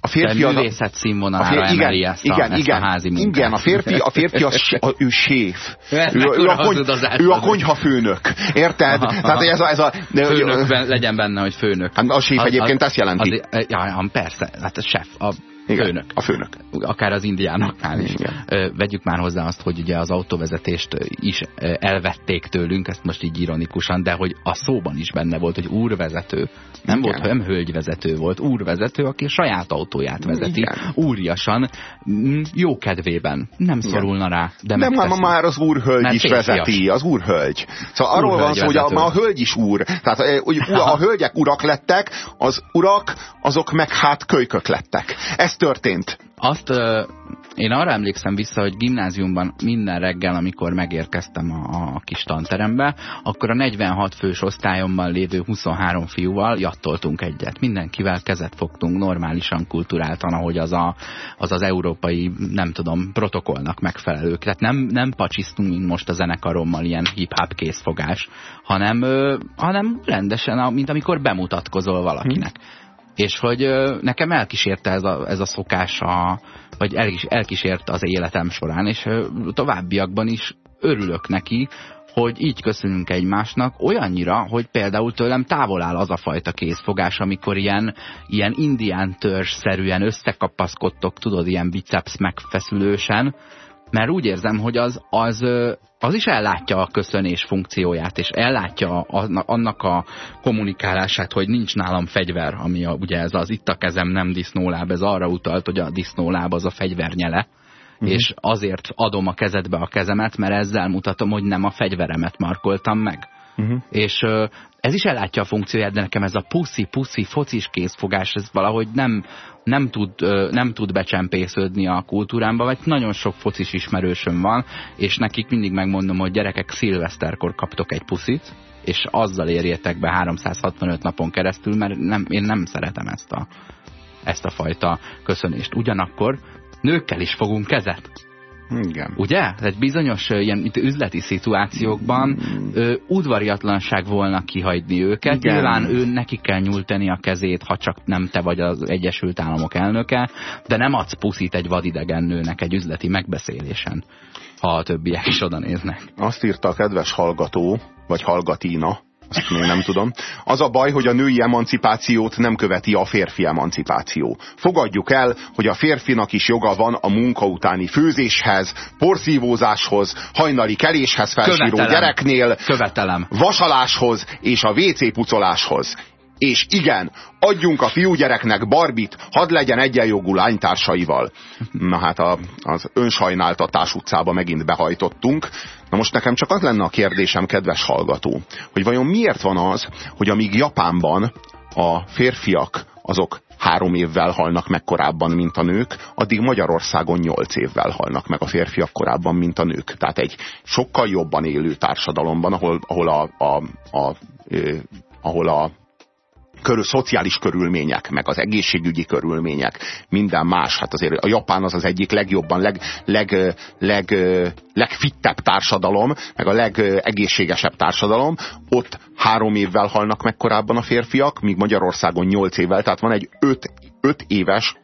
B: a férfi a művészet színvonalára fér, emeli ezt,
C: igen,
B: a, ezt
C: igen,
B: a házi munkát.
C: Igen, a férfi, a férfi az, a, ő séf. Ő, ő, a kony, ő a konyha főnök. Érted? Aha,
B: Tehát ez a, ez a főnök, legyen benne, hogy főnök.
C: Hát a séf egyébként ezt jelenti.
B: Az, ja, persze, hát a chef, a igen, főnök.
C: A főnök.
B: Akár az indiánoknál is. Igen. Vegyük már hozzá azt, hogy ugye az autóvezetést is elvették tőlünk, ezt most így ironikusan, de hogy a szóban is benne volt, hogy úrvezető. Nem Igen. volt, nem hölgyvezető volt, úrvezető, aki saját autóját vezeti. Igen. Úriasan, jó kedvében. Nem szorulna rá, de
C: Nem, ma már az úrhölgy is vezeti, az úrhölgy. Szóval arról van szó, hogy a, ma a hölgy is úr. Tehát hogy a hölgyek urak lettek, az urak, azok meg hát kölykök lettek. Ez történt.
B: Azt uh, én arra emlékszem vissza, hogy gimnáziumban minden reggel, amikor megérkeztem a, a kis tanterembe, akkor a 46 fős osztályomban lévő 23 fiúval jattoltunk egyet. Mindenkivel kezet fogtunk normálisan, kulturáltan, ahogy az a, az, az európai, nem tudom, protokollnak megfelelő. Tehát nem, nem pacsisztunk, mint most a zenekarommal, ilyen hip-hop készfogás, hanem, ö, hanem rendesen, mint amikor bemutatkozol valakinek. Hm és hogy nekem elkísérte ez a, ez a szokás, vagy el, elkísért az életem során, és továbbiakban is örülök neki, hogy így köszönünk egymásnak, olyannyira, hogy például tőlem távol áll az a fajta kézfogás, amikor ilyen, ilyen indián törzs-szerűen összekapaszkodtok, tudod, ilyen biceps megfeszülősen, mert úgy érzem, hogy az, az, az is ellátja a köszönés funkcióját, és ellátja annak a kommunikálását, hogy nincs nálam fegyver, ami a, ugye ez az itt a kezem nem disznóláb, ez arra utalt, hogy a disznóláb az a fegyvernyele, uh -huh. és azért adom a kezedbe a kezemet, mert ezzel mutatom, hogy nem a fegyveremet markoltam meg. Uh -huh. És ez is ellátja a funkcióját, de nekem ez a puszi-puszi focis készfogás, ez valahogy nem, nem, tud, nem tud becsempésződni a kultúrámba, vagy nagyon sok focis ismerősöm van, és nekik mindig megmondom, hogy gyerekek szilveszterkor kaptok egy puszit, és azzal érjétek be 365 napon keresztül, mert nem, én nem szeretem ezt a, ezt a fajta köszönést. Ugyanakkor nőkkel is fogunk kezet.
C: Igen.
B: Ugye? Tehát bizonyos ilyen itt üzleti szituációkban ö, udvariatlanság volna kihagyni őket. Igen. Nyilván ő neki kell nyújtani a kezét, ha csak nem te vagy az Egyesült Államok elnöke, de nem adsz puszit egy vadidegen nőnek egy üzleti megbeszélésen, ha a többiek is oda néznek.
C: Azt írta a kedves hallgató, vagy hallgatína, azt még nem tudom. Az a baj, hogy a női emancipációt nem követi a férfi emancipáció. Fogadjuk el, hogy a férfinak is joga van a munka utáni főzéshez, porszívózáshoz, hajnali keléshez felsíró Követelem. gyereknél,
B: Követelem.
C: vasaláshoz és a WC pucoláshoz. És igen, adjunk a fiúgyereknek barbit, hadd legyen egyenjogú lánytársaival. Na hát a, az önsajnáltatás utcába megint behajtottunk. Na most nekem csak az lenne a kérdésem, kedves hallgató, hogy vajon miért van az, hogy amíg Japánban a férfiak azok három évvel halnak meg korábban, mint a nők, addig Magyarországon nyolc évvel halnak meg a férfiak korábban, mint a nők. Tehát egy sokkal jobban élő társadalomban, ahol, ahol a, a, a, a ahol a körül, szociális körülmények, meg az egészségügyi körülmények, minden más. Hát azért a Japán az az egyik legjobban, leg, leg, leg, legfittebb társadalom, meg a legegészségesebb társadalom. Ott három évvel halnak meg korábban a férfiak, míg Magyarországon nyolc évvel, tehát van egy öt, öt éves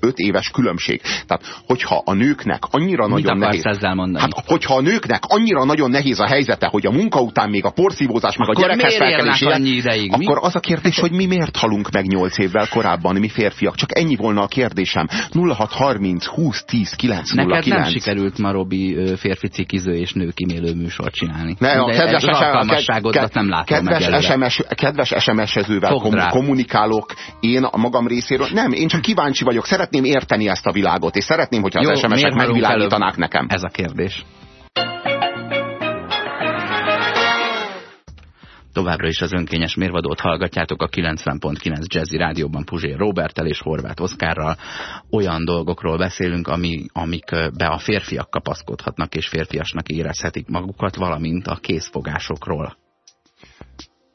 C: öt éves különbség. Tehát, hogyha a nőknek annyira
B: Mit
C: nagyon nehéz...
B: ezzel mondani?
C: Hát, hogyha a nőknek annyira nagyon nehéz a helyzete, hogy a munka után még a porszívózás, meg a
B: Akkor
C: gyerekhez
B: miért
C: felkelés?
B: Mi?
C: akkor az a kérdés, hogy mi miért halunk meg nyolc évvel korábban, mi férfiak. Csak ennyi volna a kérdésem. 0630 20 10 909.
B: Neked nem sikerült ma, Robi, férfi cikiző és nő kimélő műsort csinálni.
C: Ne, a kedves,
B: alkalmasságodat nem látom
C: kedves,
B: meg.
C: SMS, kedves SMS-ezővel kom, kommunikálok én a magam részéről. Nem, én csak kíváncsi vagyok, szeretném érteni ezt a világot, és szeretném, hogyha az SMS-ek megvilágítanák nekem.
B: Ez a kérdés. Továbbra is az önkényes mérvadót hallgatjátok a 90.9 Jazzy Rádióban Puzsér Robertel és Horváth Oszkárral. Olyan dolgokról beszélünk, ami, amikbe a férfiak kapaszkodhatnak és férfiasnak érezhetik magukat, valamint a készfogásokról.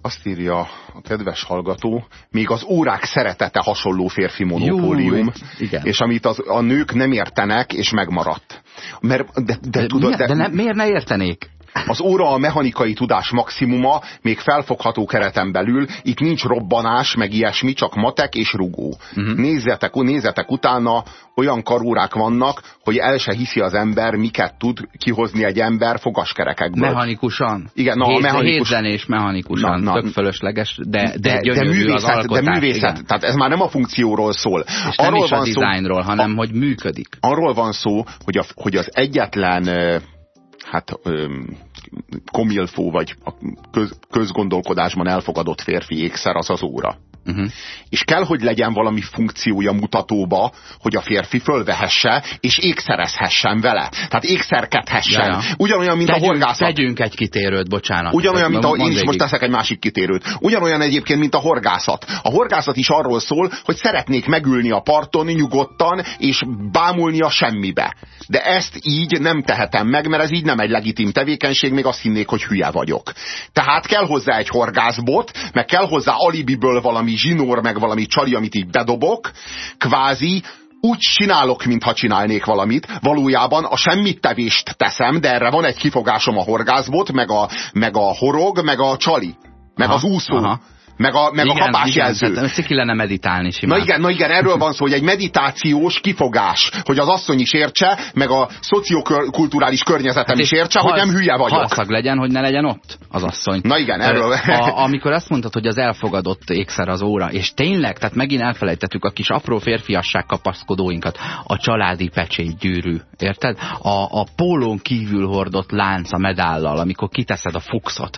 C: Azt írja a kedves hallgató, még az órák szeretete hasonló férfi monopólium,
B: igen.
C: és amit az, a nők nem értenek, és megmaradt. Mert, de, de,
B: De,
C: tudod,
B: de, de ne, miért ne értenék?
C: Az óra a mechanikai tudás maximuma, még felfogható kereten belül, itt nincs robbanás, meg ilyesmi, csak matek és rugó. Uh-huh. Nézzetek, nézzetek utána, olyan karórák vannak, hogy el se hiszi az ember, miket tud kihozni egy ember fogaskerekekből.
B: Mechanikusan?
C: Igen, na, a
B: Hét-
C: mechanikus-
B: Hétzenés mechanikusan,
C: Na, na.
B: tök fölösleges, de, de,
C: de, de,
B: az
C: művészet, de művészet,
B: igen.
C: tehát ez már nem a funkcióról szól.
B: És nem is a dizájnról, hanem hogy működik.
C: arról van szó, hogy, a, hogy az egyetlen hát komilfó vagy a köz, közgondolkodásban elfogadott férfi ékszer az az óra.
B: Uh-huh.
C: És kell, hogy legyen valami funkciója mutatóba, hogy a férfi fölvehesse, és ékszerezhessen vele. Tehát ékszerkedhessen.
B: Ja, ja.
C: Ugyanolyan, mint
B: tegyünk,
C: a horgászat.
B: Tegyünk egy kitérőt, bocsánat.
C: Ugyanolyan, mint a, én is
B: végig.
C: most teszek egy másik kitérőt. Ugyanolyan egyébként, mint a horgászat. A horgászat is arról szól, hogy szeretnék megülni a parton nyugodtan, és bámulni a semmibe. De ezt így nem tehetem meg, mert ez így nem egy legitim tevékenység, még azt hinnék, hogy hülye vagyok. Tehát kell hozzá egy horgászbot, meg kell hozzá alibiből valami zsinór, meg valami csali, amit így bedobok, kvázi úgy csinálok, mintha csinálnék valamit. Valójában a semmit tevést teszem, de erre van egy kifogásom a horgászbot, meg a, meg a horog, meg a csali, meg
B: Aha,
C: az úszó,
B: aha.
C: Meg a, meg
B: igen,
C: a habásjelző.
B: Igen, ciki lenne meditálni simán.
C: Na igen, na igen, erről van szó, hogy egy meditációs kifogás, hogy az asszony is értse, meg a szociokulturális környezetem is értse, hogy nem hülye vagyok.
B: Halszag legyen, hogy ne legyen ott az asszony.
C: Na igen, erről.
B: A, amikor azt mondtad, hogy az elfogadott ékszer az óra, és tényleg, tehát megint elfelejtettük a kis apró férfiasság kapaszkodóinkat, a családi pecsét gyűrű, érted? A, a pólón kívül hordott lánc a medállal, amikor kiteszed a fuxot.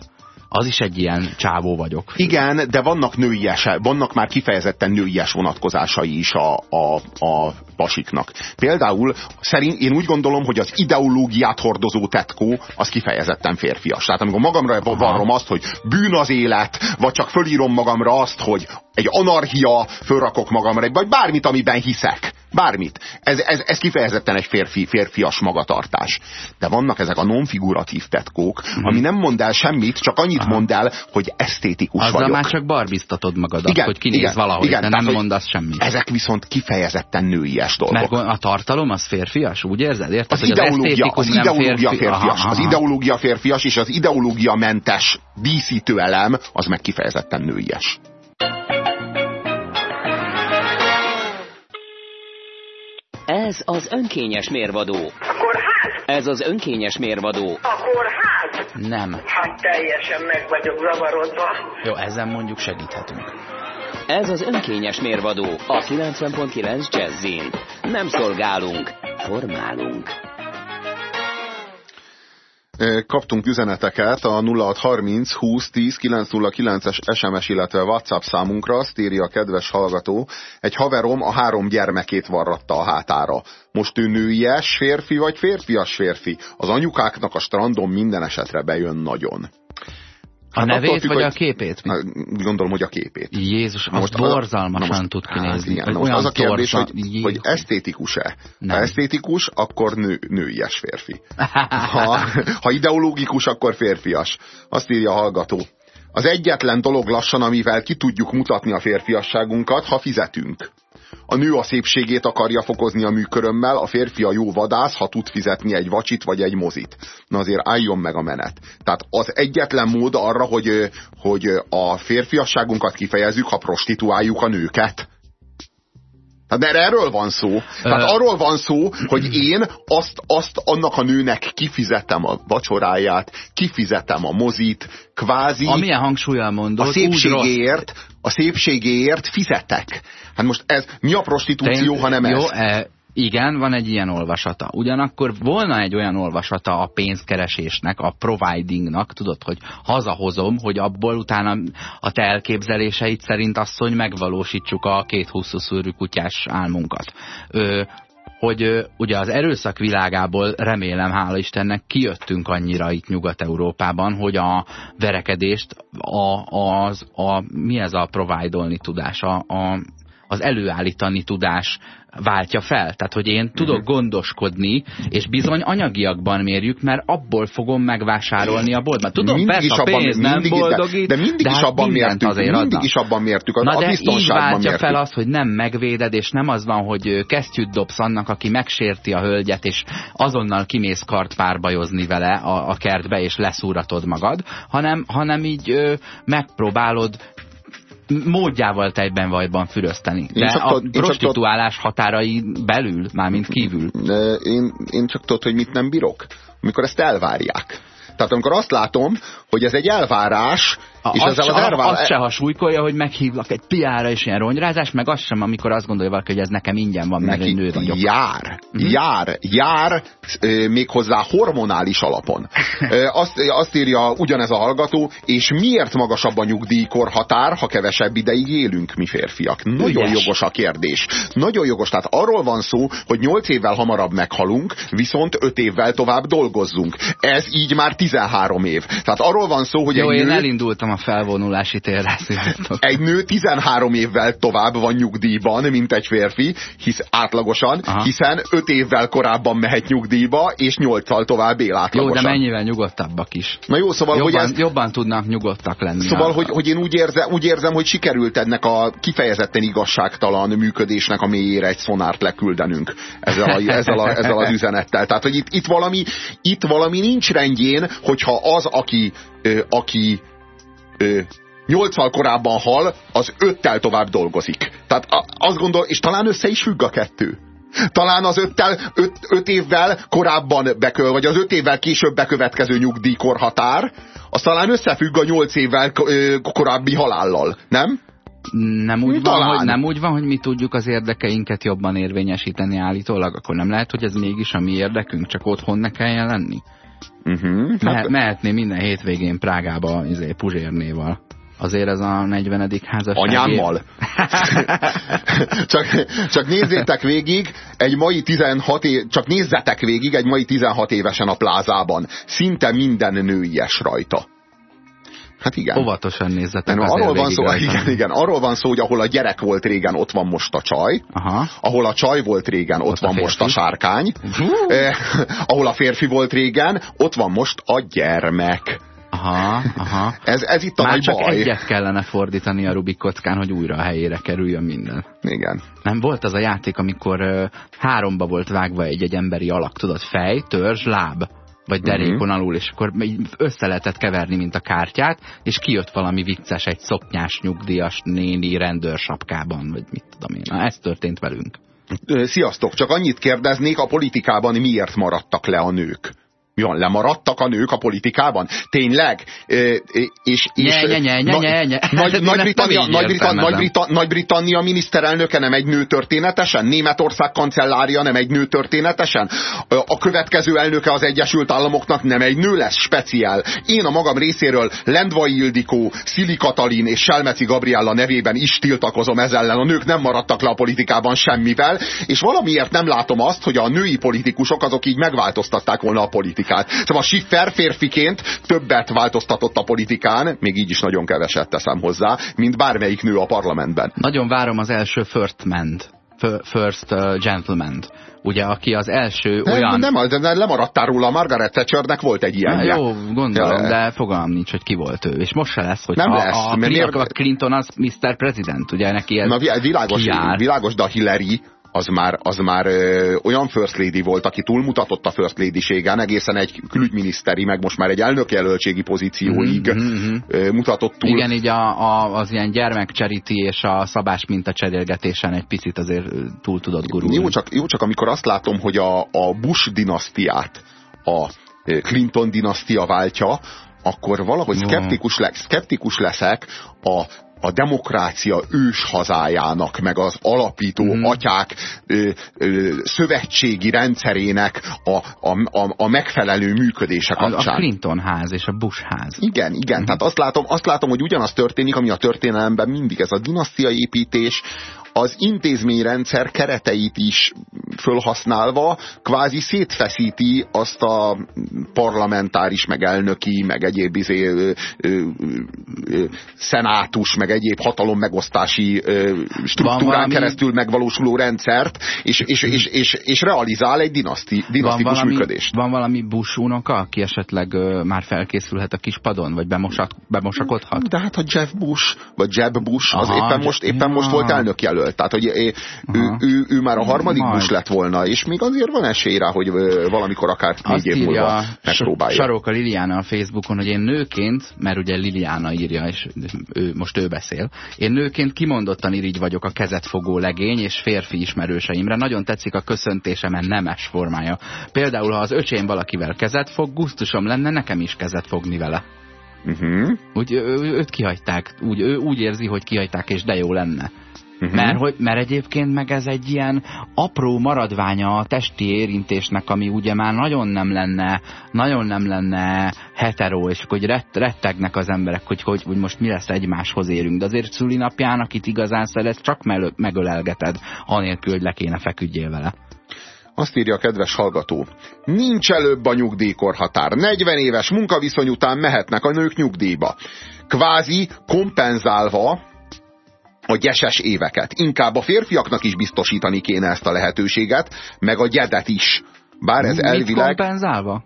B: Az is egy ilyen csávó vagyok.
C: Igen, de vannak nőies, vannak már kifejezetten nőies vonatkozásai is a, a, a pasiknak. Például szerint én úgy gondolom, hogy az ideológiát hordozó tetkó az kifejezetten férfias. Tehát amikor magamra varrom azt, hogy bűn az élet, vagy csak fölírom magamra azt, hogy egy anarchia, fölrakok magamra, vagy bármit, amiben hiszek. Bármit. Ez, ez, ez kifejezetten egy férfi, férfias magatartás. De vannak ezek a nonfiguratív tetkók,
B: Mhm.
C: ami nem mond el semmit, csak annyit
B: Aha.
C: mond el, hogy esztétikus
B: Azzal
C: vagyok.
B: már csak barbiztatod magadat, hogy kinéz valahogy,
C: igen,
B: de
C: tehát,
B: nem
C: hogy
B: mondasz semmit.
C: Ezek viszont kifejezetten nőies dolgok.
B: Mert a tartalom az férfias, úgy érzed? Érted,
C: az
B: hogy
C: ideológia, az,
B: nem
C: ideológia
B: férfi-
C: férfias,
B: Aha,
C: az ideológia férfias, és az ideológia mentes díszítő elem, az meg kifejezetten nőies.
A: Ez az önkényes mérvadó.
E: Akkor hát,
A: Ez az önkényes mérvadó.
E: akkor hát.
B: Nem.
E: Hát teljesen meg vagyok zavarodva.
B: Jó, ezen mondjuk segíthetünk.
A: Ez az önkényes mérvadó a 90.9 Jazzin. Nem szolgálunk, formálunk.
C: Kaptunk üzeneteket a 0630 20 10 909-es SMS, illetve WhatsApp számunkra, azt írja a kedves hallgató, egy haverom a három gyermekét varratta a hátára. Most ő nőies férfi vagy férfias férfi? Az anyukáknak a strandon minden esetre bejön nagyon.
B: A
C: Hát attól
B: nevét
C: függ,
B: vagy a képét?
C: Hát, Gondolom, hogy a képét.
B: Jézus,
C: Most az a-
B: borzalmasan
C: most-
B: tud
C: hát
B: kinézni.
C: igen,
B: Vagy
C: na most az a kérdés,
B: torza-
C: hogy,
B: Jézus.
C: hogy esztétikus-e? Ha esztétikus, akkor nő, nőies férfi. Ha, ha ideológikus, akkor férfias. Azt írja a hallgató. Az egyetlen dolog lassan, amivel ki tudjuk mutatni a férfiasságunkat, ha fizetünk. A nő a szépségét akarja fokozni a műkörömmel, a férfi a jó vadász, ha tud fizetni egy vacsit vagy egy mozit. Na azért álljon meg a menet. Tehát az egyetlen mód arra, hogy, hogy a férfiasságunkat kifejezzük, ha prostituáljuk a nőket. Tehát erről van szó. Tehát arról van szó, hogy én azt, azt annak a nőnek kifizetem a vacsoráját, kifizetem a mozit, kvázi...
B: Amilyen hangsúlyal mondod,
C: a szépségéért, a szépségéért fizetek. Hát most ez mi a prostitúció,
B: Te-
C: ha nem
B: jó,
C: ez?
B: E, igen, van egy ilyen olvasata. Ugyanakkor volna egy olyan olvasata a pénzkeresésnek, a providingnak, tudod, hogy hazahozom, hogy abból utána a te elképzeléseid szerint asszony megvalósítsuk a két húszú szőrű kutyás álmunkat. Ö, hogy ö, ugye az erőszak világából remélem, hála Istennek, kijöttünk annyira itt Nyugat-Európában, hogy a verekedést a, az, a, mi ez a provide tudás, a, a, az előállítani tudás váltja fel. Tehát, hogy én tudok gondoskodni, és bizony anyagiakban mérjük, mert abból fogom megvásárolni a boltban. Tudom,
C: mindig
B: persze
C: is
B: a
C: abban,
B: pénz nem boldogít,
C: de, de mindig is
B: hát
C: abban mértük,
B: azért
C: mindig
B: adnak.
C: is abban mértük, a,
B: Na
C: a
B: de így váltja
C: mértük.
B: fel azt, hogy nem megvéded, és nem az van, hogy kesztyűt dobsz annak, aki megsérti a hölgyet, és azonnal kimész kart párbajozni vele a, a kertbe, és leszúratod magad, hanem, hanem így ö, megpróbálod módjával tejben vajban fürözteni. De
C: csak
B: a
C: csak
B: prostituálás határai belül, mármint kívül.
C: Én, én csak tudod, hogy mit nem bírok? Amikor ezt elvárják. Tehát amikor azt látom, hogy ez egy elvárás,
B: A,
C: és
B: az,
C: ezzel
B: se,
C: az elvárás...
B: azt se hasúlykolja, hogy meghívlak egy piára és ilyen ronyrázás, meg az sem, amikor azt gondolja valaki, hogy ez nekem ingyen van, mert én nő
C: neki
B: vagyok.
C: jár,
B: Mhm.
C: jár, jár ö, méghozzá hormonális alapon. Ö, azt, azt írja ugyanez a hallgató, és miért magasabb a nyugdíjkorhatár, ha kevesebb ideig élünk mi férfiak? Nagyon
B: Ügyes.
C: jogos a kérdés. Nagyon jogos. Tehát arról van szó, hogy 8 évvel hamarabb meghalunk, viszont 5 évvel tovább dolgozzunk. Ez így már 13 év. Tehát arról van szó, hogy
B: Jó,
C: egy
B: én
C: nő...
B: elindultam a felvonulási térre, sziasztok.
C: Egy nő 13 évvel tovább van nyugdíjban, mint egy férfi, hisz átlagosan,
B: Aha.
C: hiszen 5 évvel korábban mehet nyugdíjba, és 8-al tovább él
B: Jó,
C: átlagosan.
B: de mennyivel nyugodtabbak is.
C: Na jó, szóval,
B: Jobban,
C: hogy ez,
B: jobban tudnak nyugodtak lenni.
C: Szóval,
B: a-
C: hogy, hogy én úgy, érze, úgy érzem, hogy sikerült ennek a kifejezetten igazságtalan működésnek a mélyére egy szonárt leküldenünk ezzel, a, ezzel, a, ezzel az üzenettel. Tehát, hogy itt, itt, valami, itt valami nincs rendjén, hogyha az, aki, ö, aki ö, nyolccal korábban hal, az öttel tovább dolgozik. Tehát azt gondol, és talán össze is függ a kettő. Talán az öttel, öt, öt évvel korábban beköl, vagy az öt évvel később bekövetkező nyugdíjkorhatár, az talán összefügg a nyolc évvel korábbi halállal, nem?
B: nem úgy, van,
C: Talán.
B: hogy, nem úgy van, hogy mi tudjuk az érdekeinket jobban érvényesíteni állítólag, akkor nem lehet, hogy ez mégis a mi érdekünk, csak otthon ne kelljen lenni.
C: Uh-huh.
B: Me- mehetné minden hétvégén Prágába izé, Puzsérnéval. Azért ez a 40. házasság.
C: Anyámmal. csak, csak nézzétek végig egy mai 16 év, csak nézzetek végig egy mai 16 évesen a plázában. Szinte minden nő ilyes rajta. Hát igen.
B: Óvatosan nézzetek
C: Nem, arról van szó,
B: rajta.
C: igen, igen, arról van szó, hogy ahol a gyerek volt régen, ott van most a csaj.
B: Aha.
C: Ahol a csaj volt régen, ott,
B: Ott a
C: van most a sárkány. Eh, ahol a férfi volt régen, ott van most a gyermek.
B: Aha, aha.
C: Ez, ez itt a
B: Már
C: nagy
B: csak
C: baj.
B: egyet kellene fordítani a Rubik kockán, hogy újra a helyére kerüljön minden.
C: Igen.
B: Nem volt az a játék, amikor ö, háromba volt vágva egy-egy emberi alak, tudod, fej, törzs, láb, vagy derékon alul, és akkor össze lehetett keverni, mint a kártyát, és kijött valami vicces, egy szoknyás, nyugdíjas néni rendőrsapkában, vagy mit tudom én. Na, ez történt velünk.
C: Sziasztok, csak annyit kérdeznék, a politikában miért maradtak le a nők? Mi van, lemaradtak a nők a politikában? Tényleg? És, és
B: Nye, nye, nye, nye, nye.
C: Nagy- Nagy-Britannia
B: értelmezem.
C: Nagy-Britannia- Nagy-Britannia miniszterelnöke nem egy nő történetesen? Németország kancellária nem egy nő történetesen? A következő elnöke az Egyesült Államoknak nem egy nő lesz speciál. Én a magam részéről Lendvai Ildikó, Szili Katalin és Selmeci Gabriella nevében is tiltakozom ez ellen. A nők nem maradtak le a politikában semmivel, és valamiért nem látom azt, hogy a női politikusok azok így megváltoztatták volna a politikát. Szóval Schiffer férfiként többet változtatott a politikán, még így is nagyon keveset teszem hozzá, mint bármelyik nő a parlamentben.
B: Nagyon várom az első first man first uh, gentleman ugye, aki az első
C: Nem,
B: olyan...
C: nem, nem, nem lemaradtál róla, Margaret Thatchernek volt egy ilyen.
B: Jó, gondolom,
C: Ja.
B: de fogalmam nincs, hogy ki volt ő. És most se lesz, hogy
C: Nem
B: a,
C: lesz,
B: a,
C: mert
B: a,
C: miért-
B: a Clinton az Mr. President, ugye neki ez
C: Na, vi- világos,
B: kijár.
C: világos, de a Hillary az már, az már ö, olyan First Lady volt, aki túlmutatott a First Lady-ségen, egészen egy külügyminiszteri, meg most már egy elnökjelöltségi pozícióig mm -hmm. ö, mutatott túl.
B: Igen, így a, a, az ilyen gyermekcseríti és a szabás minta cserélgetésen egy picit azért túl tudott gurulni.
C: Jó csak, jó csak amikor azt látom, hogy a, a Bush dinasztiát a Clinton dinasztia váltja, akkor valahogy szkeptikus, le, szkeptikus leszek a a demokrácia ős hazájának, meg az alapító mm. atyák ö, ö, szövetségi rendszerének a, a, a, a megfelelő működése kapcsán.
B: A Clinton ház és a Bush ház.
C: Igen, igen. Mm. Tehát azt látom, azt látom, hogy ugyanaz történik, ami a történelemben mindig. Ez a dinasztiaépítés, az intézményrendszer kereteit is fölhasználva kvázi szétfeszíti azt a parlamentáris, meg elnöki, meg egyéb izé, ö, ö, ö, szenátus, meg egyéb hatalom megosztási struktúrán valami... keresztül megvalósuló rendszert, és, és, és, és, és realizál egy dinaszti, dinasztikus van valami, működést.
B: Van valami Bush unoka, aki esetleg ö, már felkészülhet a kispadon, vagy bemosak, bemosakodhat?
C: De hát a Jeff Bush, vagy Jeb Bush, az Aha, éppen most, éppen most volt elnök jelölt jelölt. Tehát, hogy ő, ő, ő, ő már a harmadik Majd. Bush lett volna, és még azért van esély rá, hogy valamikor akár négy év múlva megpróbálja.
B: Saróka Liliana a Facebookon, hogy én nőként, mert ugye Liliana írja, és ő, most ő beszél, én nőként kimondottan irigy vagyok a kezetfogó legény és férfi ismerőseimre. Nagyon tetszik a köszöntésem, mert nemes formája. Például, ha az öcsém valakivel kezet fog, gusztusom lenne nekem is kezet fogni vele. Uh mhm. -huh. Úgy ő, őt kihagyták, úgy, ő úgy érzi, hogy kihagyták, és de jó lenne. Uh -huh. mert, hogy, mert egyébként meg ez egy ilyen apró maradványa a testi érintésnek, ami ugye már nagyon nem lenne, nagyon nem lenne hetero, és hogy rett, rettegnek az emberek, hogy, hogy, hogy most mi lesz egymáshoz érünk. De azért szülinapján, akit igazán szeret, csak megölelgeted, anélkül, hogy le kéne feküdjél vele.
C: Azt írja a kedves hallgató. Nincs előbb a nyugdíjkorhatár. 40 éves munkaviszony után mehetnek a nők nyugdíjba. Kvázi kompenzálva a gyeses éveket. Inkább a férfiaknak is biztosítani kéne ezt a lehetőséget, meg a gyedet is. Bár ez
B: Mit
C: elvileg...
B: kompenzálva?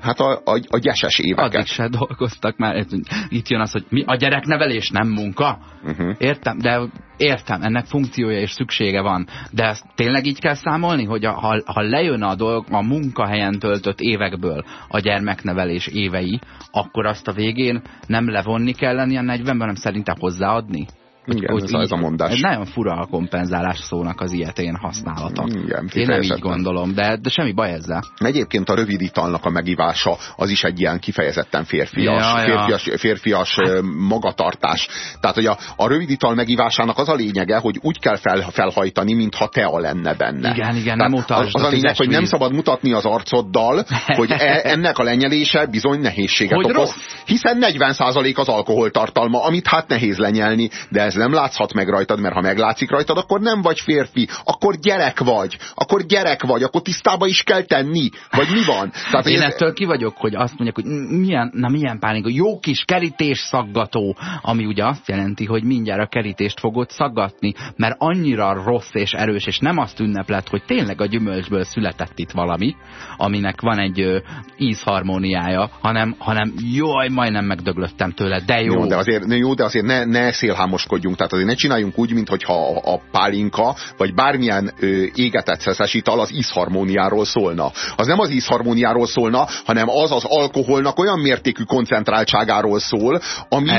C: Hát a, a, a gyeses éveket.
B: Addig se dolgoztak már. Itt jön az, hogy mi a gyereknevelés nem munka. Uh mhm. -huh. Értem, de értem, ennek funkciója és szüksége van. De ezt tényleg így kell számolni, hogy a, ha, ha lejön a dolg a munkahelyen töltött évekből a gyermeknevelés évei, akkor azt a végén nem levonni kell lenni a 40-ben, hanem szerintem hozzáadni?
C: Igen, hogy ez, így, a mondás. Ez
B: nagyon fura a kompenzálás szónak az ilyetén használata. Igen, Én nem így gondolom, de, de semmi baj ezzel.
C: Egyébként a rövid italnak a megívása az is egy ilyen kifejezetten férfias, ja, férfias, ja. férfias hát. magatartás. Tehát, hogy a, a rövid ital megívásának az a lényege, hogy úgy kell fel, felhajtani, mintha tea lenne benne.
B: Igen, igen, Tehát nem utasd.
C: Az, az a lényeg, hogy nem szabad mutatni az arcoddal, hogy e, ennek a lenyelése bizony nehézséget hogy okoz. Rossz. Hiszen 40% az alkoholtartalma, amit hát nehéz lenyelni, de ez ez nem látszhat meg rajtad, mert ha meglátszik rajtad, akkor nem vagy férfi, akkor gyerek vagy, akkor gyerek vagy, akkor tisztába is kell tenni, vagy mi van?
B: Tehát Én ez... ettől ki vagyok, hogy azt mondják, hogy milyen, na milyen pálinka, jó kis kerítés szaggató, ami ugye azt jelenti, hogy mindjárt a kerítést fogod szaggatni, mert annyira rossz és erős, és nem azt ünneplet, hogy tényleg a gyümölcsből született itt valami, aminek van egy ö, ízharmóniája, hanem, hanem jaj, majdnem megdöglöttem tőle, de jó.
C: Jó, de azért, jó, de azért ne, ne szélhámoskodj gondolkodjunk, tehát azért ne csináljunk úgy, mintha a pálinka, vagy bármilyen ö, égetett szeszes ital az ízharmóniáról szólna. Az nem az ízharmóniáról szólna, hanem az az alkoholnak olyan mértékű koncentráltságáról szól, ami,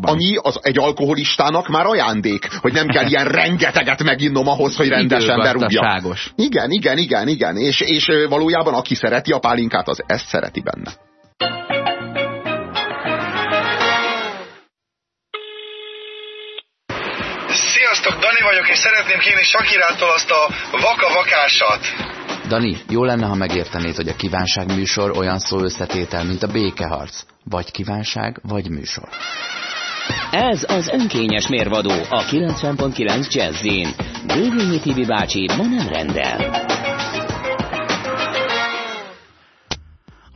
C: ami az egy alkoholistának már ajándék, hogy nem kell ilyen rengeteget meginnom ahhoz, hogy rendesen berúgja. Igen, igen, igen, igen. És, és valójában aki szereti a pálinkát, az ezt szereti benne.
F: Vagyok, és szeretném kérni Sakirától azt a vaka-vakásat.
A: Dani, jó lenne, ha megértenéd, hogy a kívánság műsor olyan szó összetétel, mint a békeharc. Vagy kívánság, vagy műsor. Ez az önkényes mérvadó a 90.9 Jazzin. Dévényi Tibi bácsi ma nem rendel.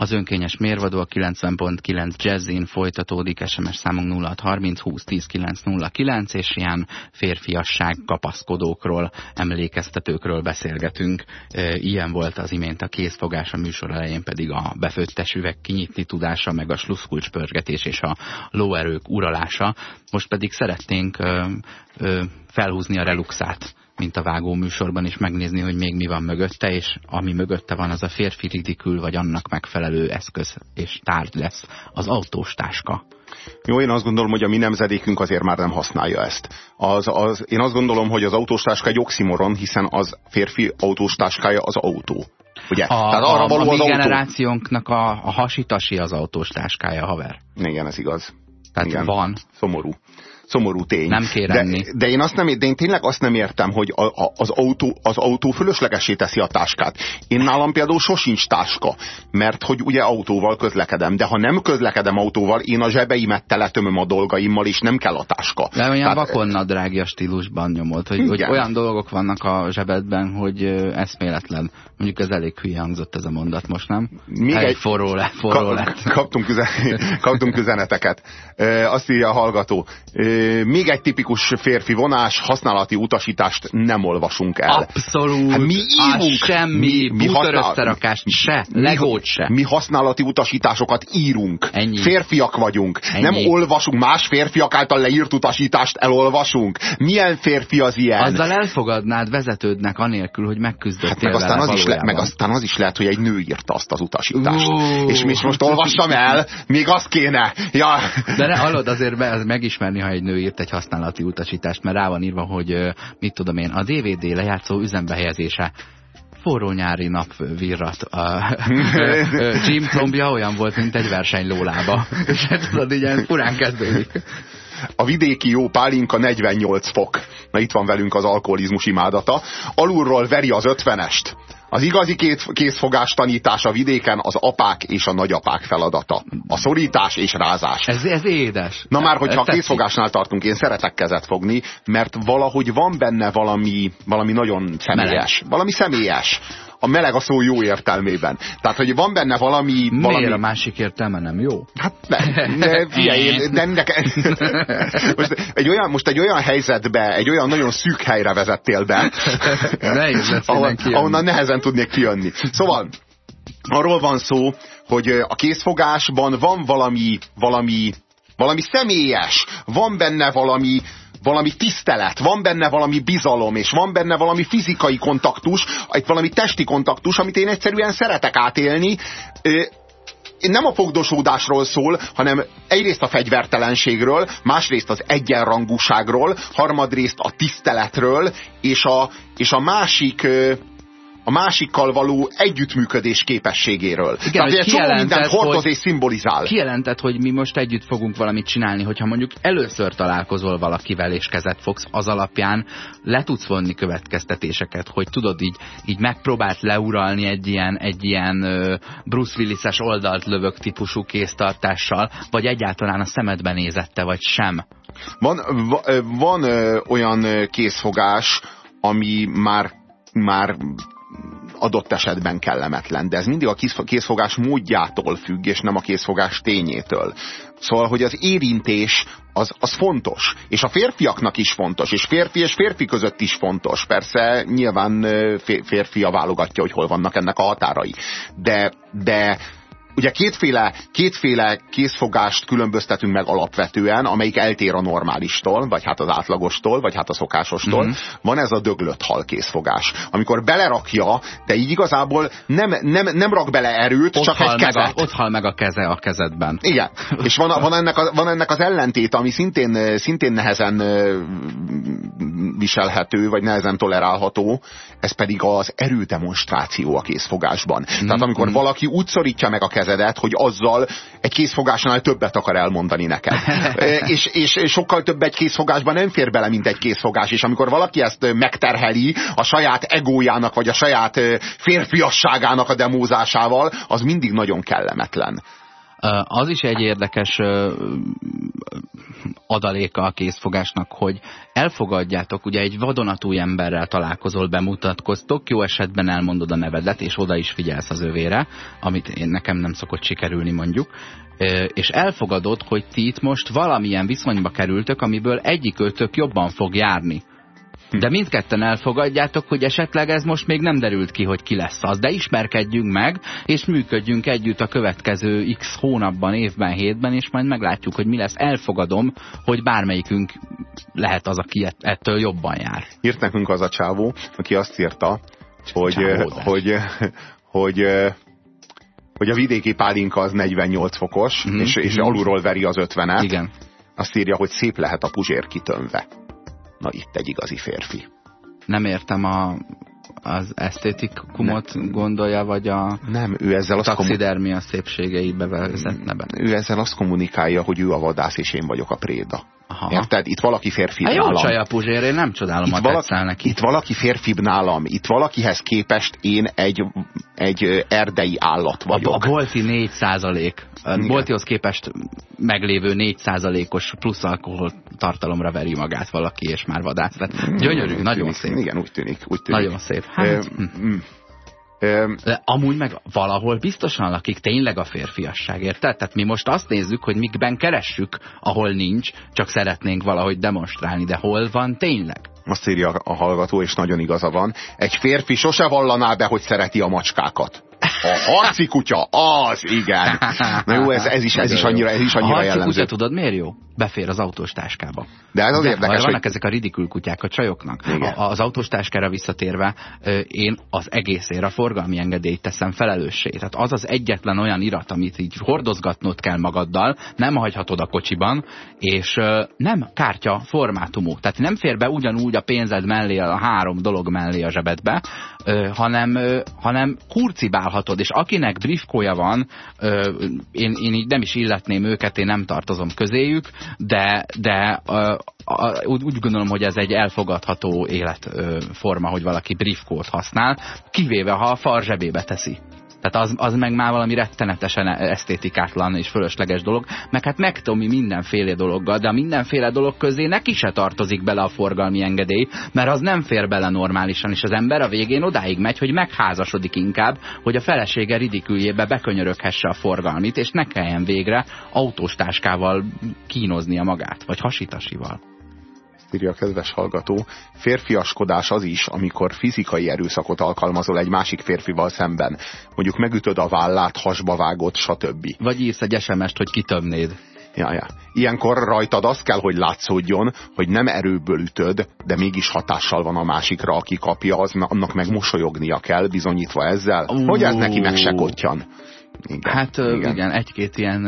B: Az önkényes mérvadó a 90.9 Jazzin folytatódik, SMS számunk 0630 20 10 909, és ilyen férfiasság kapaszkodókról, emlékeztetőkről beszélgetünk. Ilyen volt az imént a készfogás, a műsor elején pedig a befőttes üveg kinyitni tudása, meg a sluszkulcspörgetés és a lóerők uralása. Most pedig szeretnénk felhúzni a reluxát mint a vágó műsorban, és megnézni, hogy még mi van mögötte, és ami mögötte van, az a férfi ridikül, vagy annak megfelelő eszköz és tárgy lesz, az autós táska.
C: Jó, én azt gondolom, hogy a mi nemzedékünk azért már nem használja ezt. Az, az, én azt gondolom, hogy az autós egy oximoron, hiszen az férfi autós táskája az autó. Ugye?
B: A,
C: Tehát arra
B: a,
C: való
B: a
C: az
B: mi
C: autó.
B: generációnknak a, a hasitasi az autós táskája, haver.
C: Igen, ez igaz.
B: Tehát
C: Igen.
B: van.
C: Szomorú. Szomorú tény.
B: Nem kér
C: de, de én, azt nem, de én tényleg azt nem értem, hogy a, a, az, autó, az autó fölöslegesé teszi a táskát. Én nálam például sosincs táska, mert hogy ugye autóval közlekedem, de ha nem közlekedem autóval, én a zsebeimet teletömöm a dolgaimmal, és nem kell a táska.
B: De olyan
C: Tehát,
B: vakonnadrágja stílusban nyomott, hogy, hogy olyan dolgok vannak a zsebedben, hogy eszméletlen. Mondjuk ez elég hülye hangzott ez a mondat most, nem?
C: Még
B: Elég
C: egy-
B: forró, le, forró
C: Ka-
B: lett.
C: kaptunk, üzen, kaptunk üzeneteket. E, azt írja a hallgató. E, még egy tipikus férfi vonás, használati utasítást nem olvasunk el.
B: Abszolút.
C: Hát mi
B: Á,
C: írunk.
B: semmi,
C: Mi- mi
B: bútor
C: használ-
B: összerakást se, legót se.
C: Mi használati utasításokat írunk.
B: Ennyi.
C: Férfiak vagyunk.
B: Ennyi.
C: Nem olvasunk, más férfiak által leírt utasítást elolvasunk. Milyen férfi az ilyen?
B: Azzal elfogadnád vezetődnek anélkül, hogy megküzdöttél
C: Hát meg aztán, az is le, meg aztán az is lehet, hogy egy nő írta azt az utasítást.
B: Ú.
C: És mi most olvassam el, még az kéne. Ja.
B: De ne, hallod, azért be, az megismerni, ha egy nő írt egy használati utasítást, mert rá van írva, hogy mit tudom én, a DVD lejátszó üzembe helyezése forró nyári nap virrat. A, Jim combja olyan volt, mint egy versenylólába. És hát tudod, így ilyen furán kezdődik.
C: A vidéki jó pálinka 48 fok. Na itt van velünk az alkoholizmus imádata. Alulról veri az ötvenest. Az igazi két, készfogás tanítás a vidéken az apák és a nagyapák feladata. A szorítás és rázás.
B: Ez, ez édes.
C: Na már, hogyha a készfogásnál tartunk, én szeretek kezet fogni, mert valahogy van benne valami, valami nagyon személyes. Valami személyes. A meleg a szó jó értelmében. Tehát, hogy van benne valami... valami...
B: Miért a másik értelme nem jó?
C: Hát ne, ne figyelj, de nekem... most, egy olyan, most egy olyan helyzetbe, egy olyan nagyon szűk helyre vezettél be,
B: Nehéz lesz
C: ahol, ahonnan nehezen tudnék kijönni. Szóval, arról van szó, hogy a készfogásban van valami, valami, valami személyes, van benne valami, valami tisztelet, van benne valami bizalom, és van benne valami fizikai kontaktus, egy valami testi kontaktus, amit én egyszerűen szeretek átélni. Nem a fogdosódásról szól, hanem egyrészt a fegyvertelenségről, másrészt az egyenrangúságról, harmadrészt a tiszteletről, és a, és a másik a másikkal való együttműködés képességéről.
B: Igen,
C: Tehát egy csomó mindent hordoz és szimbolizál.
B: Kijelentett, hogy mi most együtt fogunk valamit csinálni, hogyha mondjuk először találkozol valakivel és kezet fogsz, az alapján le tudsz vonni következtetéseket, hogy tudod így, így megpróbált leuralni egy ilyen, egy ilyen Bruce Willis-es oldalt lövök típusú kéztartással, vagy egyáltalán a szemedbe nézette, vagy sem.
C: Van, van olyan készfogás, ami már, már adott esetben kellemetlen, de ez mindig a kész- készfogás módjától függ, és nem a készfogás tényétől. Szóval, hogy az érintés az, az fontos, és a férfiaknak is fontos, és férfi és férfi között is fontos. Persze nyilván férfi a válogatja, hogy hol vannak ennek a határai. De, de ugye kétféle, kétféle készfogást különböztetünk meg alapvetően, amelyik eltér a normálistól, vagy hát az átlagostól, vagy hát a szokásostól.
B: Mhm.
C: Van ez a döglött hal készfogás, amikor belerakja, de így igazából nem, nem, nem rak bele erőt,
B: Ott
C: csak egy
B: meg a,
C: kezet.
B: ott hal meg a keze a kezedben.
C: Igen, és van, van, ennek a, van ennek az ellentét, ami szintén, szintén nehezen viselhető, vagy nehezen tolerálható, ez pedig az erődemonstráció a készfogásban. Tehát amikor valaki úgy szorítja meg a kezedet, hogy azzal egy készfogásnál többet akar elmondani neked. És, és sokkal több egy készfogásban nem fér bele, mint egy készfogás, és amikor valaki ezt megterheli a saját egójának, vagy a saját férfiasságának a demózásával, az mindig nagyon kellemetlen.
B: Az is egy érdekes adaléka a készfogásnak, hogy elfogadjátok, ugye egy vadonatúj emberrel találkozol, bemutatkoztok, jó esetben elmondod a nevedet, és oda is figyelsz az övére, amit én nekem nem szokott sikerülni mondjuk, és elfogadod, hogy ti itt most valamilyen viszonyba kerültök, amiből egyikőtök jobban fog járni. De mindketten elfogadjátok, hogy esetleg ez most még nem derült ki, hogy ki lesz az. De ismerkedjünk meg, és működjünk együtt a következő x hónapban, évben, hétben, és majd meglátjuk, hogy mi lesz. Elfogadom, hogy bármelyikünk lehet az, aki ett- ettől jobban jár.
C: Írt nekünk az a csávó, aki azt írta, hogy,
B: Csávózás.
C: hogy, hogy, hogy a vidéki pálinka az 48 fokos,
B: Mhm,
C: és, és
B: mhm.
C: alulról veri az 50-et.
B: Igen.
C: Azt írja, hogy szép lehet a puzsér kitönve. Na itt egy igazi férfi.
B: Nem értem a, az esztétikumot gondolja, vagy a
C: Nem, ő ezzel azt,
B: taxidermia szépségeibe vezetne be.
C: ő ezzel azt kommunikálja, hogy ő a vadász, és én vagyok a préda.
B: Aha.
C: Érted? Itt valaki férfi
B: jó
C: nálam.
B: csaj a Puzsér, én nem csodálom,
C: Itt
B: ha
C: valaki,
B: neki.
C: itt valaki férfibb nálam. Itt valakihez képest én egy, egy erdei állat
B: A,
C: vagyok.
B: a Bolti 4 százalék, a. Boltihoz képest meglévő 4 százalékos plusz alkohol tartalomra veri magát valaki, és már vadász. Tehát gyönyörű,
C: Úgy
B: nagyon
C: tűnik,
B: szép.
C: Igen, úgy tűnik. Úgy tűnik.
B: Nagyon szép. Hát, hm. De amúgy meg valahol biztosan lakik tényleg a férfiasság, érted? Tehát mi most azt nézzük, hogy mikben keressük, ahol nincs, csak szeretnénk valahogy demonstrálni, de hol van tényleg?
C: Azt írja a hallgató, és nagyon igaza van. Egy férfi sose vallaná be, hogy szereti a macskákat. A harci kutya, az, igen. Na jó, ez, ez is, ez is annyira, ez is
B: a
C: annyira
B: harci
C: jellemző.
B: kutya tudod miért jó? Befér az autós táskába.
C: De ez az
B: De,
C: érdekes, hogy
B: vannak ezek a ridikül kutyák a csajoknak.
C: Igen.
B: A, az autós táskára visszatérve, én az egészére a forgalmi engedélyt teszem felelőssé. Tehát az az egyetlen olyan irat, amit így hordozgatnod kell magaddal, nem hagyhatod a kocsiban, és nem kártya formátumú. Tehát nem fér be ugyanúgy a pénzed mellé, a három dolog mellé a zsebedbe, ö, hanem, ö, hanem kurcibálhatod, és akinek briefkója van, ö, én, én így nem is illetném őket, én nem tartozom közéjük, de, de ö, a, úgy, úgy gondolom, hogy ez egy elfogadható életforma, hogy valaki briefkót használ, kivéve ha a far zsebébe teszi. Tehát az, az meg már valami rettenetesen esztétikátlan és fölösleges dolog, meg hát megtomi mindenféle dologgal, de a mindenféle dolog közé neki se tartozik bele a forgalmi engedély, mert az nem fér bele normálisan, és az ember a végén odáig megy, hogy megházasodik inkább, hogy a felesége ridiküljébe bekönyöröghesse a forgalmit, és ne kelljen végre autós táskával kínoznia magát, vagy hasitasival.
C: Írja a kedves hallgató, férfiaskodás az is, amikor fizikai erőszakot alkalmazol egy másik férfival szemben. Mondjuk megütöd a vállát, hasba vágod, stb.
B: Vagy írsz egy SMS-t, hogy kitömnéd.
C: Ja, ja. Ilyenkor rajtad az kell, hogy látszódjon, hogy nem erőből ütöd, de mégis hatással van a másikra, aki kapja, az, annak meg mosolyognia kell, bizonyítva ezzel,
B: Ú.
C: hogy ez neki meg se kottyan. Igen,
B: Hát igen, igen egy-két ilyen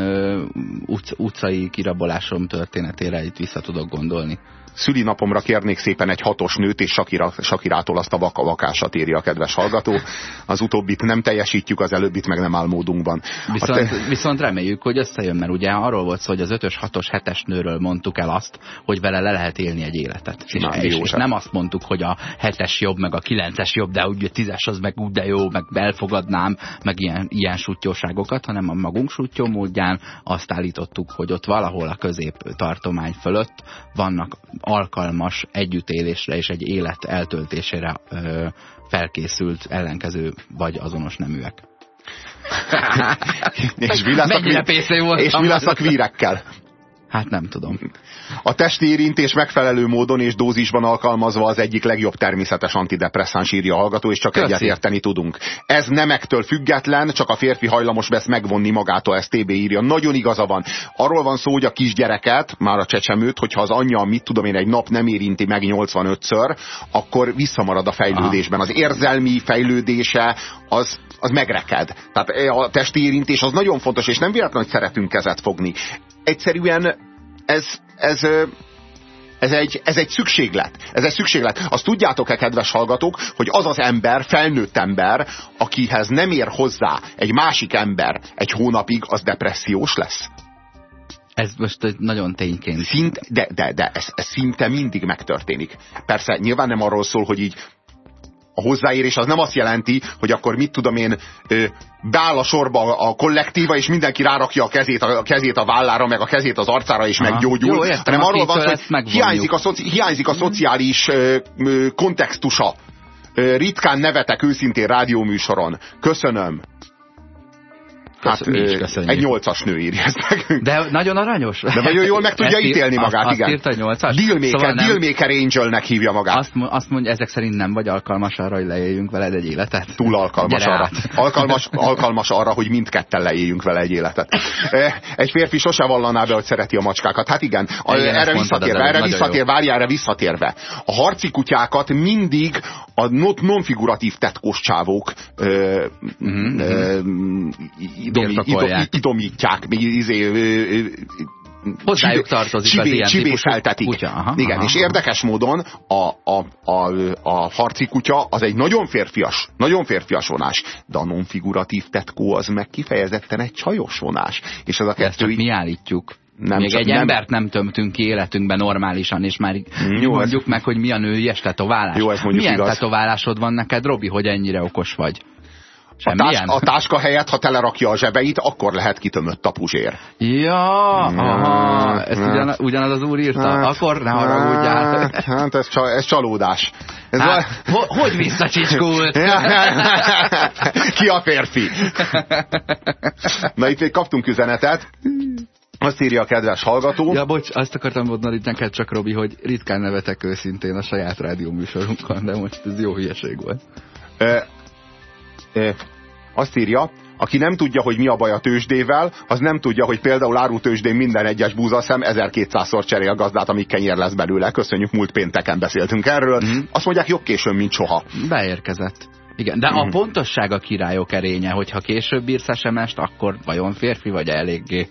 B: utc, utcai kirabolásom történetére itt vissza tudok gondolni.
C: Szülinapomra kérnék szépen egy hatos nőt, és Sakira, Sakirától azt a vakavakásat írja a kedves hallgató. Az utóbbit nem teljesítjük, az előbbit meg nem áll módunkban.
B: Viszont,
C: A te-
B: viszont reméljük, hogy összejön, mert ugye arról volt szó, hogy az 5-ös, 6-os, 7-es nőről mondtuk el azt, hogy vele le lehet élni egy életet. És,
C: Na,
B: és,
C: jó
B: és
C: sem.
B: nem azt mondtuk, hogy a 7-es jobb, meg a 9-es jobb, de úgy a 10-es az meg úgy de jó, meg elfogadnám, meg ilyen, ilyen sutyóságokat, hanem a magunk sutyó módján azt állítottuk, hogy ott valahol a közép tartomány fölött vannak alkalmas együttélésre és egy élet eltöltésére ö, felkészült ellenkező vagy azonos neműek.
C: és mi lesz a. És mi lesz kvírekkel?
B: Hát nem tudom.
C: A testi érintés megfelelő módon és dózisban alkalmazva az egyik legjobb természetes antidepresszáns írja a hallgató, és csak
B: Köszi.
C: egyet érteni tudunk. Ez nemektől független, csak a férfi hajlamos lesz megvonni magától, ezt TB írja. Nagyon igaza van. Arról van szó, hogy a kisgyereket, már a csecsemőt, hogyha az anyja, mit tudom én, egy nap nem érinti meg 85-ször, akkor visszamarad a fejlődésben. Az érzelmi fejlődése az, az megreked. Tehát a testi érintés az nagyon fontos, és nem véletlen, hogy szeretünk kezet fogni. Egyszerűen ez, ez, ez egy, ez egy szükséglet. Ez egy szükséglet. Azt tudjátok-e, kedves hallgatók, hogy az az ember, felnőtt ember, akihez nem ér hozzá egy másik ember egy hónapig, az depressziós lesz?
B: Ez most egy nagyon tényként.
C: Szint, de de, de ez, ez szinte mindig megtörténik. Persze, nyilván nem arról szól, hogy így a hozzáérés az nem azt jelenti, hogy akkor mit tudom én, beáll a sorba a kollektíva, és mindenki rárakja a kezét a, kezét a vállára, meg a kezét az arcára, és
B: Aha.
C: meggyógyul.
B: Jó, értem,
C: hanem arról van, hogy hiányzik a, szoci, hiányzik a szociális ö, ö, kontextusa. Ö, ritkán nevetek őszintén rádióműsoron. Köszönöm.
B: Hát, mi is köszönjük.
C: Egy nyolcas nő írja ezt nekünk.
B: De nagyon aranyos.
C: De nagyon jól meg tudja
B: Ezt
C: ítélni magát,
B: azt,
C: igen.
B: Azt írta, nyolcas?
C: Dealmaker,
B: Szóval nem-
C: Dealmaker Angelnek hívja magát.
B: Azt, azt mondja, ezek szerint nem vagy alkalmas arra, hogy leéljünk veled egy életet.
C: Túl alkalmas
B: Gyere
C: arra.
B: át.
C: Alkalmas, alkalmas arra, hogy mindketten leéljünk vele egy életet. Egy férfi sose vallaná be, hogy szereti a macskákat. Hát igen,
B: Igen,
C: erre visszatérve, erre visszatérve, várj erre visszatérve. A harci kutyákat mindig a non-figuratív tetkós csávók ö,
B: Mhm,
C: ö, idomi,
B: Birtokolják.
C: ido, idomítják. még Izé,
B: Hozzájuk tartozik
C: csibé-
B: az ilyen
C: csibészeltetik.
B: kutya. Aha,
C: Igen,
B: aha.
C: és érdekes módon a, a, a, a harci kutya az egy nagyon férfias, nagyon férfias vonás, de a non-figuratív tetkó az meg kifejezetten egy csajos vonás. És ez a kettő így-
B: mi állítjuk.
C: Nem
B: Még egy
C: nem-
B: embert nem tömtünk ki életünkben normálisan, és már
C: Mm,
B: jó, mondjuk meg, hogy mi a nőies tetoválás.
C: Jó, ez mondjuk
B: Milyen
C: igaz.
B: tetoválásod van neked, Robi, hogy ennyire okos vagy?
C: A,
B: Semmilyen?
C: tás, a táska helyett, ha telerakja a zsebeit, akkor lehet kitömött a puzsér.
B: Ja, aha, ezt
C: Hát,
B: ugyan, ugyanaz az úr írta?
C: Hát,
B: Akkor ne haragudjál.
C: Hát, hát ez, csa, ez csalódás. Ez
B: Hát, ho, hogy visszacsicskult?
C: Ki a férfi? Na itt még kaptunk üzenetet. Azt írja a kedves hallgató.
B: Ja, bocs, azt akartam mondani neked csak, Robi, hogy ritkán nevetek őszintén a saját rádióműsorunkon, de most ez jó hülyeség volt.
C: Azt írja, aki nem tudja, hogy mi a baj a tőzsdével, az nem tudja, hogy például árutőzsdén minden egyes búzaszem 1200-szor cserél gazdát, amíg kenyér lesz belőle. Köszönjük, múlt pénteken beszéltünk erről.
B: Mhm.
C: Azt mondják, jobb későn, mint soha.
B: Beérkezett. Igen, de
C: Mhm.
B: a pontosság a királyok erénye, hogyha később írsz SMS-t, akkor vajon férfi vagy eléggé?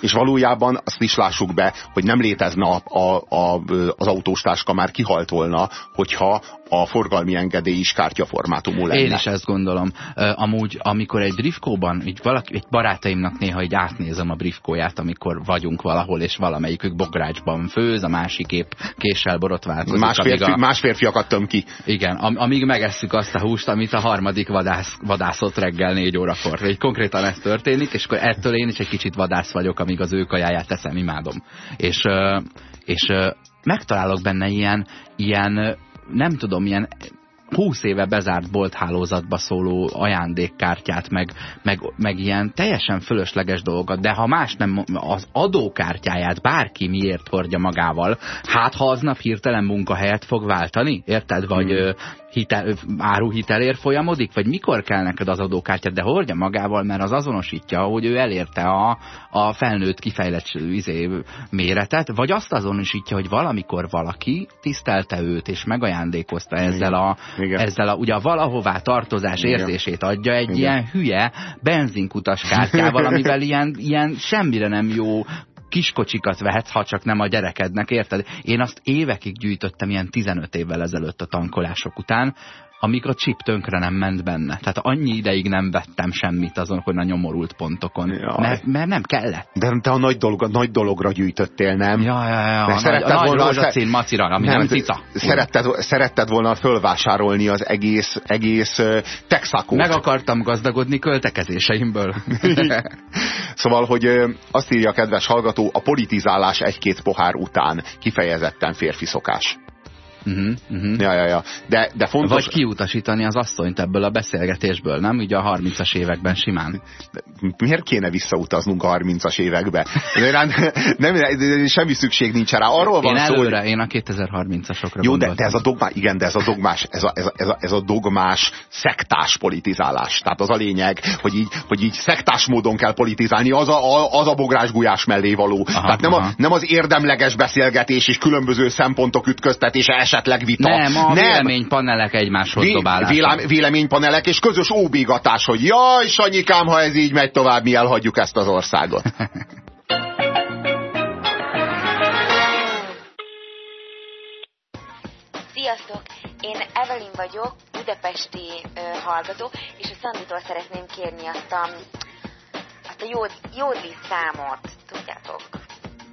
C: És valójában azt is lássuk be, hogy nem létezne a, a, a, az autóstáska már kihalt volna, hogyha a forgalmi engedély is kártyaformátumú lenne.
B: Én is ezt gondolom. Amúgy, amikor egy driftkóban, így valaki, egy barátaimnak néha így átnézem a driftkóját, amikor vagyunk valahol, és valamelyikük bográcsban főz, a másik épp késsel borotválkozik.
C: Más, férfi,
B: a,
C: más férfiakat töm ki.
B: Igen, am, amíg megesszük azt a húst, amit a harmadik vadász, vadászott reggel négy órakor. Így konkrétan ez történik, és akkor ettől én is egy kicsit vadász vagyok, amíg az ő kajáját teszem, imádom. És, és megtalálok benne ilyen, ilyen, nem tudom, ilyen 20 éve bezárt bolthálózatba szóló ajándékkártyát, meg, meg, meg ilyen teljesen fölösleges dolgokat, de ha más nem, az adókártyáját bárki miért hordja magával, hát ha aznap hirtelen munkahelyet fog váltani, érted? Vagy
C: Hmm.
B: Hitel, ö, áruhitelért folyamodik, vagy mikor kell neked az adókártyát, de hordja magával, mert az azonosítja, hogy ő elérte a, a felnőtt kifejlett izé, méretet, vagy azt azonosítja, hogy valamikor valaki tisztelte őt, és megajándékozta ezzel a,
C: Igen.
B: ezzel a ugye a valahová tartozás
C: Igen.
B: érzését adja egy
C: Igen.
B: ilyen hülye benzinkutas kártyával, amivel ilyen, ilyen semmire nem jó kiskocsikat vehetsz, ha csak nem a gyerekednek, érted? Én azt évekig gyűjtöttem ilyen 15 évvel ezelőtt a tankolások után, amíg a chip tönkre nem ment benne. Tehát annyi ideig nem vettem semmit azon, a nyomorult pontokon.
C: Jaj.
B: Mert, mert nem kellett.
C: De te a nagy, dolog, a nagy dologra gyűjtöttél, nem?
B: Ja, ja, ja.
C: De
B: A nagy,
C: szeretted
B: nagy
C: volna-
B: rózsaszín macira, ami nem, nem cica.
C: Szeretted, szeretted volna fölvásárolni az egész, egész uh, Texacót.
B: Meg akartam gazdagodni költekezéseimből.
C: Szóval, hogy ö, azt írja a kedves hallgató, a politizálás egy-két pohár után kifejezetten férfi szokás.
B: Uh-huh, uh-huh.
C: Ja, ja, ja. De, de fontos...
B: Vagy kiutasítani az asszonyt ebből a beszélgetésből, nem? Ugye a 30-as években simán.
C: Miért kéne visszautaznunk a 30-as évekbe? De nem, nem, semmi szükség nincs rá. Arról van
B: Én
C: szó,
B: előre,
C: hogy...
B: én a 2030-asokra
C: Jó, de, de ez a dogmás, igen, de ez a dogmás, ez a, ez, a, ez, a, ez a dogmás szektás politizálás. Tehát az a lényeg, hogy így, hogy így szektás módon kell politizálni, az a, a, az a bográs gulyás mellé való.
B: Aha,
C: Tehát nem, a,
B: aha.
C: nem az érdemleges beszélgetés és különböző szempontok ütköztetése, esetleg vita.
B: Nem, a véleménypanelek egymáshoz
C: Vé,
B: dobálása.
C: vélem, véleménypanelek és közös óbégatás, hogy jaj, Sanyikám, ha ez így megy tovább, mi elhagyjuk ezt az országot.
G: Sziasztok! Én Evelyn vagyok, budapesti ö, hallgató, és a Szanditól szeretném kérni azt a, azt a jód, jódli számot, tudjátok?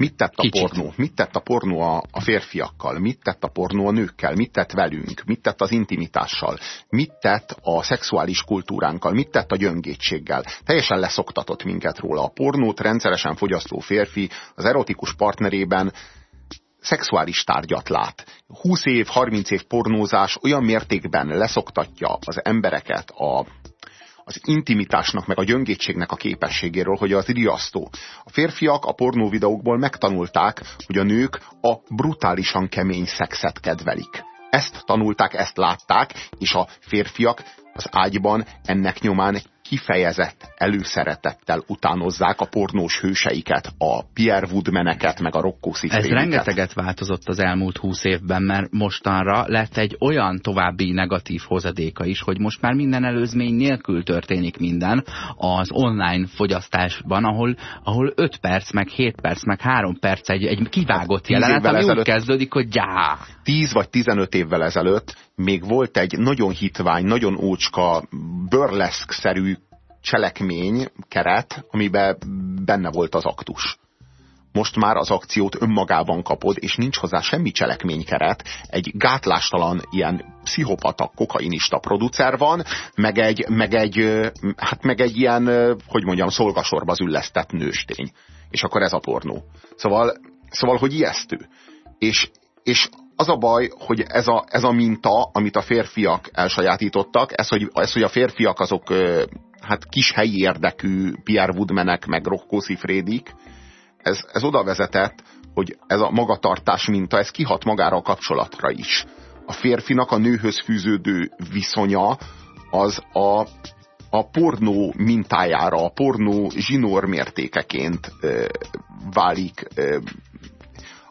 C: Mit tett a
B: Kicsit.
C: pornó? Mit tett a pornó a, a férfiakkal? Mit tett a pornó a nőkkel? Mit tett velünk? Mit tett az intimitással? Mit tett a szexuális kultúránkkal? Mit tett a gyöngétséggel? Teljesen leszoktatott minket róla. A pornót rendszeresen fogyasztó férfi az erotikus partnerében szexuális tárgyat lát. 20 év, 30 év pornózás olyan mértékben leszoktatja az embereket a, az intimitásnak, meg a gyöngétségnek a képességéről, hogy az riasztó. A férfiak a pornó videókból megtanulták, hogy a nők a brutálisan kemény szexet kedvelik. Ezt tanulták, ezt látták, és a férfiak az ágyban ennek nyomán kifejezett előszeretettel utánozzák a pornós hőseiket, a Pierre Woodmaneket, meg a Rocco
B: Ez
C: Siffredi-ket.
B: rengeteget változott az elmúlt húsz évben, mert mostanra lett egy olyan további negatív hozadéka is, hogy most már minden előzmény nélkül történik minden az online fogyasztásban, ahol, ahol 5 perc, meg 7 perc, meg 3 perc egy, egy kivágott
C: tíz
B: jelenet, ami
C: ezelőtt-
B: úgy kezdődik, hogy gyá!
C: 10 vagy 15 évvel ezelőtt még volt egy nagyon hitvány, nagyon ócska, burleszk-szerű cselekmény, keret, amiben benne volt az aktus. Most már az akciót önmagában kapod, és nincs hozzá semmi cselekménykeret. Egy gátlástalan ilyen pszichopata, kokainista producer van, meg egy, meg egy, hát meg egy ilyen, hogy mondjam, szolgasorba züllesztett nőstény. És akkor ez a pornó. Szóval, szóval hogy ijesztő. És, és az a baj, hogy ez a, ez a minta, amit a férfiak elsajátítottak, ez, hogy, ez, hogy a férfiak azok hát kis helyi érdekű Pierre Woodmanek, meg Rocco Siffredik, ez, ez oda vezetett, hogy ez a magatartás minta, ez kihat magára a kapcsolatra is. A férfinak a nőhöz fűződő viszonya az a, a pornó mintájára, a pornó zsinór mértékeként ö, válik ö,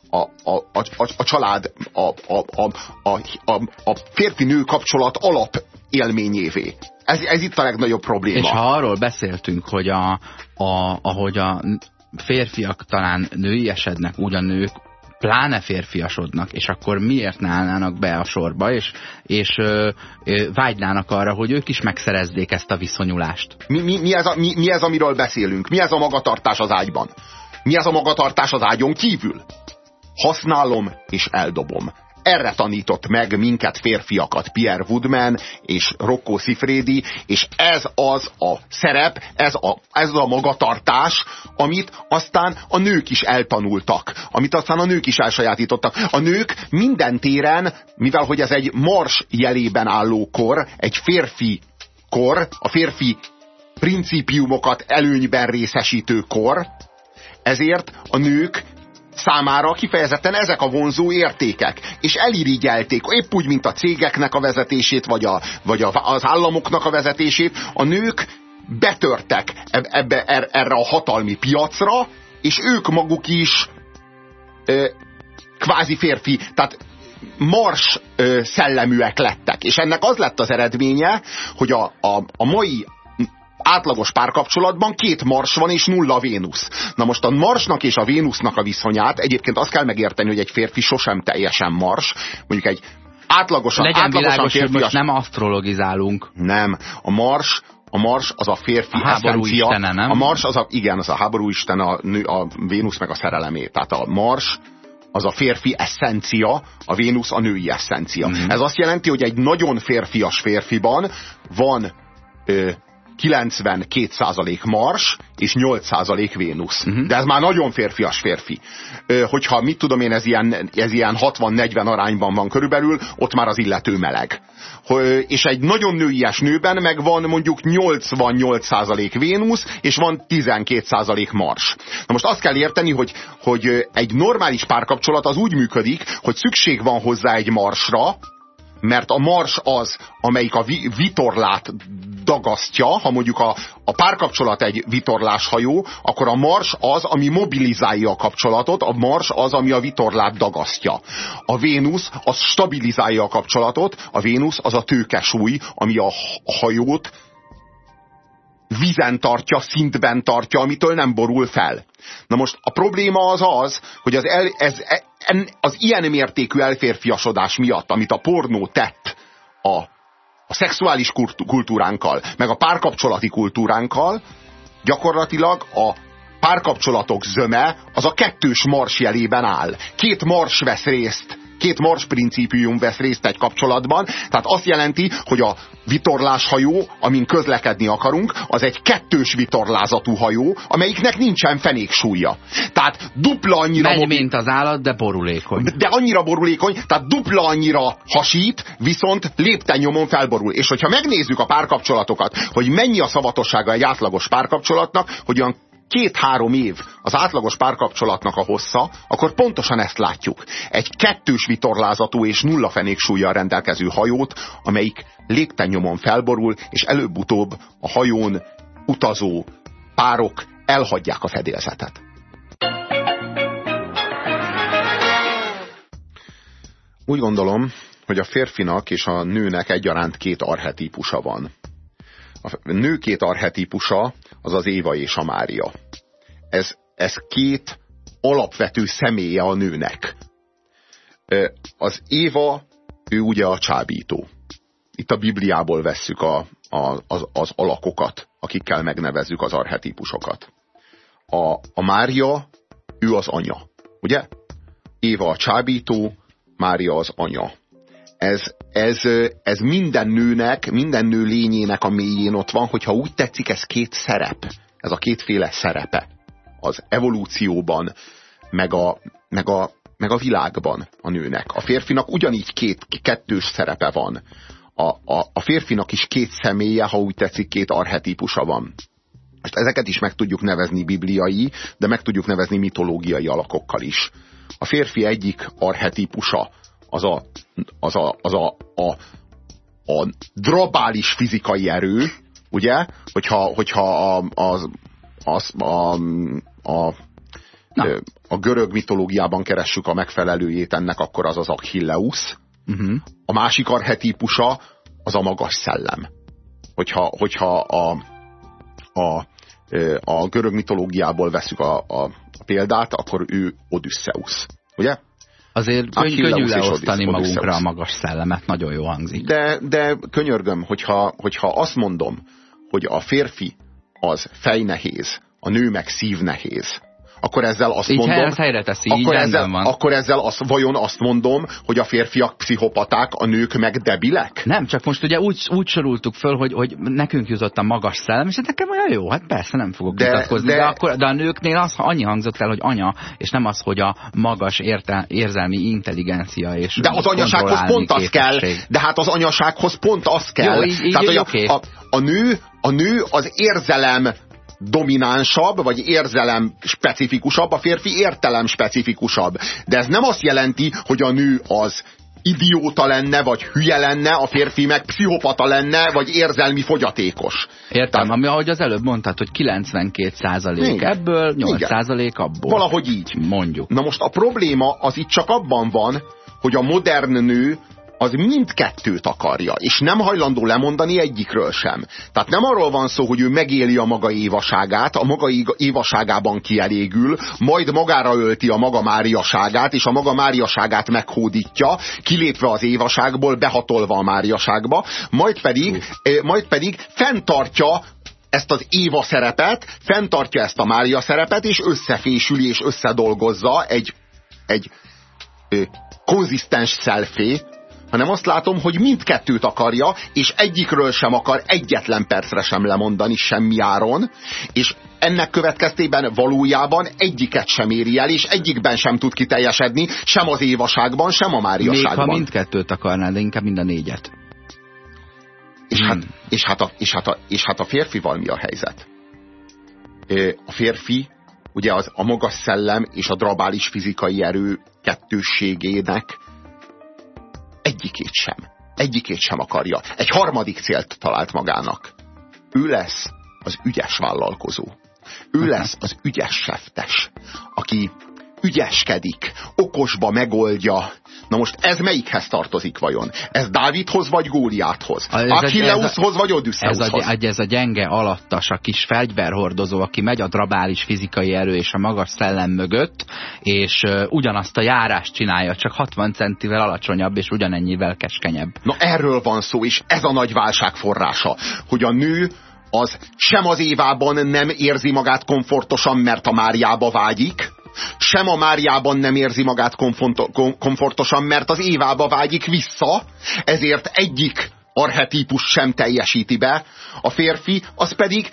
C: a, a, a, a, a család, a, a, a, a, a férfi-nő kapcsolat alap élményévé. Ez, ez itt a legnagyobb probléma.
B: És ha arról beszéltünk, hogy a, a, ahogy a férfiak talán nőiesednek, úgy a nők pláne férfiasodnak, és akkor miért ne állnának be a sorba, és, és ö, ö, vágynának arra, hogy ők is megszerezzék ezt a viszonyulást.
C: Mi, mi, mi, ez a, mi, mi ez, amiről beszélünk? Mi ez a magatartás az ágyban? Mi ez a magatartás az ágyon kívül? Használom és eldobom. Erre tanított meg minket férfiakat Pierre Woodman és Rocco Siffredi, és ez az a szerep, ez a, ez a magatartás, amit aztán a nők is eltanultak, amit aztán a nők is elsajátítottak. A nők minden téren, mivel hogy ez egy mars jelében álló kor, egy férfi kor, a férfi principiumokat előnyben részesítő kor, ezért a nők számára kifejezetten ezek a vonzó értékek, és elirigyelték, épp úgy, mint a cégeknek a vezetését, vagy, a, vagy a, az államoknak a vezetését, a nők betörtek eb- ebbe, er, erre a hatalmi piacra, és ők maguk is ö, kvázi férfi, tehát mars ö, szelleműek lettek, és ennek az lett az eredménye, hogy a, a, a mai átlagos párkapcsolatban két Mars van és nulla Vénusz. Na most a Marsnak és a Vénusznak a viszonyát egyébként azt kell megérteni, hogy egy férfi sosem teljesen Mars. Mondjuk egy átlagosan,
B: Legyen
C: átlagosan
B: világos, hogy
C: férfias...
B: most nem asztrologizálunk.
C: Nem. A Mars a Mars az a férfi
B: A háború
C: eszencia.
B: istene, nem?
C: A Mars az a, igen, az a háború isten, a, nő, a Vénusz meg a szerelemé. Tehát a Mars az a férfi eszencia, a Vénusz a női eszencia.
B: Mhm.
C: Ez azt jelenti, hogy egy nagyon férfias férfiban van ö, 92% Mars és 8% Vénusz.
B: Mhm.
C: De ez már nagyon férfias férfi. Ö, hogyha mit tudom én, ez ilyen, ez ilyen 60-40 arányban van körülbelül, ott már az illető meleg. Hogy- És egy nagyon nőies nőben meg van mondjuk 88% Vénusz, és van 12% Mars. Na most azt kell érteni, hogy, hogy ö, egy normális párkapcsolat az úgy működik, hogy szükség van hozzá egy Marsra, mert a mars az, amelyik a vi- vitorlát dagasztja, ha mondjuk a, a párkapcsolat egy vitorláshajó, akkor a mars az, ami mobilizálja a kapcsolatot, a mars az, ami a vitorlát dagasztja. A Vénusz az stabilizálja a kapcsolatot, a Vénusz az a tőkesúly, ami a hajót vízen tartja, szintben tartja, amitől nem borul fel. Na most a probléma az az, hogy az, el, ez, en, az ilyen mértékű elférfiasodás miatt, amit a pornó tett a, a szexuális kultúránkkal, meg a párkapcsolati kultúránkkal, gyakorlatilag a párkapcsolatok zöme az a kettős mars jelében áll. Két mars vesz részt két mars principium vesz részt egy kapcsolatban, tehát azt jelenti, hogy a vitorláshajó, amin közlekedni akarunk, az egy kettős vitorlázatú hajó, amelyiknek nincsen fenéksúlya. Tehát dupla annyira...
B: Megy, mint az állat, de borulékony.
C: De annyira borulékony, tehát dupla annyira hasít, viszont lépten nyomon felborul. És hogyha megnézzük a párkapcsolatokat, hogy mennyi a szavatossága egy átlagos párkapcsolatnak, hogy olyan két-három év az átlagos párkapcsolatnak a hossza, akkor pontosan ezt látjuk. Egy kettős vitorlázatú és nulla fenéksúlyjal rendelkező hajót, amelyik lépten nyomon felborul, és előbb-utóbb a hajón utazó párok elhagyják a fedélzetet. Úgy gondolom, hogy a férfinak és a nőnek egyaránt két arhetípusa van. A nő két arhetípusa az az Éva és a Mária. Ez, ez két alapvető személye a nőnek. Az Éva, ő ugye a csábító. Itt a Bibliából vesszük a, a, az, az alakokat, akikkel megnevezzük az arhetípusokat. A, a Mária, ő az anya. Ugye? Éva a csábító, Mária az anya ez, ez, ez minden nőnek, minden nő lényének a mélyén ott van, hogyha úgy tetszik, ez két szerep. Ez a kétféle szerepe. Az evolúcióban, meg a, meg a, meg a világban a nőnek. A férfinak ugyanígy két, kettős szerepe van. A, a, a férfinak is két személye, ha úgy tetszik, két arhetípusa van. Most ezeket is meg tudjuk nevezni bibliai, de meg tudjuk nevezni mitológiai alakokkal is. A férfi egyik arhetípusa az a, az a, az a, a, a drabális fizikai erő, ugye? Hogyha, hogyha a, az, az, a, a, a görög mitológiában keressük a megfelelőjét ennek, akkor az az Achilleus. Uh-huh. A másik arhetípusa az a magas szellem. Hogyha, hogyha a, a, a görög mitológiából veszük a, a, a példát, akkor ő Odysseus. Ugye?
B: Azért könny könnyű leosztani magunkra a magas szellemet, nagyon jó hangzik.
C: De, de könyörgöm, hogyha, hogyha azt mondom, hogy a férfi az fejnehéz, a nő meg szívnehéz, akkor ezzel azt
B: így
C: mondom...
B: Így helyre teszi,
C: akkor
B: így
C: ezzel,
B: van.
C: Akkor ezzel azt, vajon azt mondom, hogy a férfiak pszichopaták, a nők meg debilek?
B: Nem, csak most ugye úgy, úgy sorultuk föl, hogy, hogy nekünk jutott a magas szellem, és nekem olyan jó, hát persze nem fogok de, vitatkozni, de, de, akkor, de a nőknél az annyi hangzott el, hogy anya, és nem az, hogy a magas érte, érzelmi intelligencia és
C: De az anyasághoz pont az kell, de hát az anyasághoz pont az kell.
B: Jó, így, így
C: Tehát, hogy
B: okay.
C: a, a, a, nő, a nő az érzelem dominánsabb, vagy érzelem specifikusabb, a férfi értelem specifikusabb. De ez nem azt jelenti, hogy a nő az idióta lenne, vagy hülye lenne, a férfi meg pszichopata lenne, vagy érzelmi fogyatékos.
B: Értem, Tehát, ami ahogy az előbb mondtad, hogy 92 százalék ebből, 8 százalék abból.
C: Valahogy így.
B: Mondjuk.
C: Na most a probléma az itt csak abban van, hogy a modern nő az mindkettőt akarja, és nem hajlandó lemondani egyikről sem. Tehát nem arról van szó, hogy ő megéli a maga évaságát, a maga évaságában kielégül, majd magára ölti a maga máriaságát, és a maga máriaságát meghódítja, kilépve az évaságból, behatolva a máriaságba, majd pedig, majd pedig fenntartja ezt az Éva szerepet, fenntartja ezt a Mária szerepet, és összefésüli és összedolgozza egy, egy ö, konzisztens szelfé, hanem azt látom, hogy mindkettőt akarja, és egyikről sem akar egyetlen percre sem lemondani semmi áron, és ennek következtében valójában egyiket sem éri el, és egyikben sem tud kiteljesedni, sem az évaságban, sem a máriaságban.
B: Még ha mindkettőt akarná, de inkább mind a négyet.
C: És, hát, hmm. hát, és, hát a, és, hát a, és hát a férfival mi a helyzet? A férfi ugye az a magas szellem és a drabális fizikai erő kettősségének Egyikét sem. Egyikét sem akarja. Egy harmadik célt talált magának. Ő lesz az ügyes vállalkozó. Ő lesz az ügyes seftes, aki ügyeskedik, okosba megoldja. Na most ez melyikhez tartozik vajon? Ez Dávidhoz vagy Góliáthoz? Achilleushoz vagy Odysseushoz?
B: Ez a, ez a gyenge alattas, a kis fegyverhordozó, aki megy a drabális fizikai erő és a magas szellem mögött, és uh, ugyanazt a járást csinálja, csak 60 centivel alacsonyabb, és ugyanennyivel keskenyebb.
C: Na erről van szó, és ez a nagy válság forrása, hogy a nő az sem az Évában nem érzi magát komfortosan, mert a Máriába vágyik, sem a Máriában nem érzi magát komfortosan, mert az Évába vágyik vissza, ezért egyik arhetípus sem teljesíti be, a férfi az pedig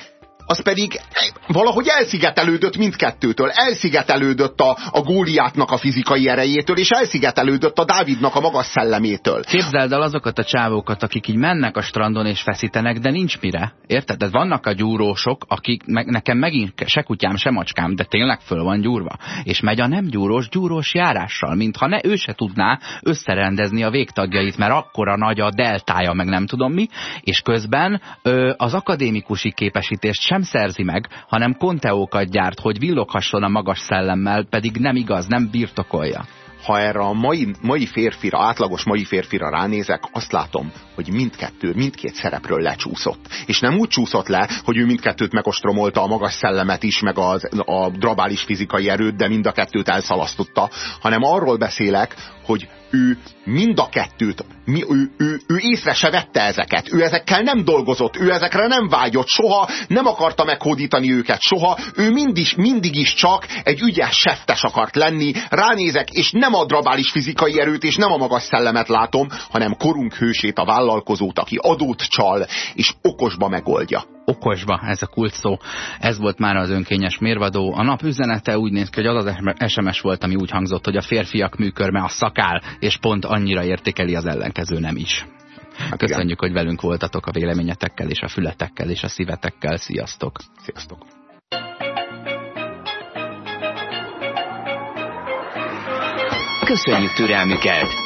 C: az pedig valahogy elszigetelődött mindkettőtől. Elszigetelődött a, a Góliátnak a fizikai erejétől, és elszigetelődött a Dávidnak a magas szellemétől.
B: Képzeld el azokat a csávókat, akik így mennek a strandon és feszítenek, de nincs mire. Érted? De vannak a gyúrósok, akik meg, nekem megint se kutyám, se macskám, de tényleg föl van gyúrva. És megy a nem gyúrós, gyúrós járással, mintha ne ő se tudná összerendezni a végtagjait, mert akkora nagy a deltája, meg nem tudom mi, és közben ö, az akadémikusi képesítést sem szerzi meg, hanem konteókat gyárt, hogy villoghasson a magas szellemmel, pedig nem igaz, nem birtokolja.
C: Ha erre a mai, mai férfira, átlagos mai férfira ránézek, azt látom, hogy mindkettő, mindkét szerepről lecsúszott. És nem úgy csúszott le, hogy ő mindkettőt megostromolta a magas szellemet is, meg az, a drabális fizikai erőt, de mind a kettőt elszalasztotta, hanem arról beszélek, hogy ő mind a kettőt, mi, ő, ő, ő észre se vette ezeket, ő ezekkel nem dolgozott, ő ezekre nem vágyott, soha nem akarta meghódítani őket, soha, ő mindig, mindig is csak egy ügyes seftes akart lenni, ránézek, és nem a drabális fizikai erőt, és nem a magas szellemet látom, hanem korunk hősét, a vállalkozót, aki adót csal, és okosba megoldja
B: okosba, ez a kult szó. Ez volt már az önkényes mérvadó. A nap üzenete úgy néz ki, hogy az az SMS volt, ami úgy hangzott, hogy a férfiak műkörme a szakál, és pont annyira értékeli az ellenkező nem is. Hát Köszönjük, igen. hogy velünk voltatok a véleményetekkel, és a fületekkel, és a szívetekkel. Sziasztok!
C: Sziasztok!
A: Köszönjük türelmüket!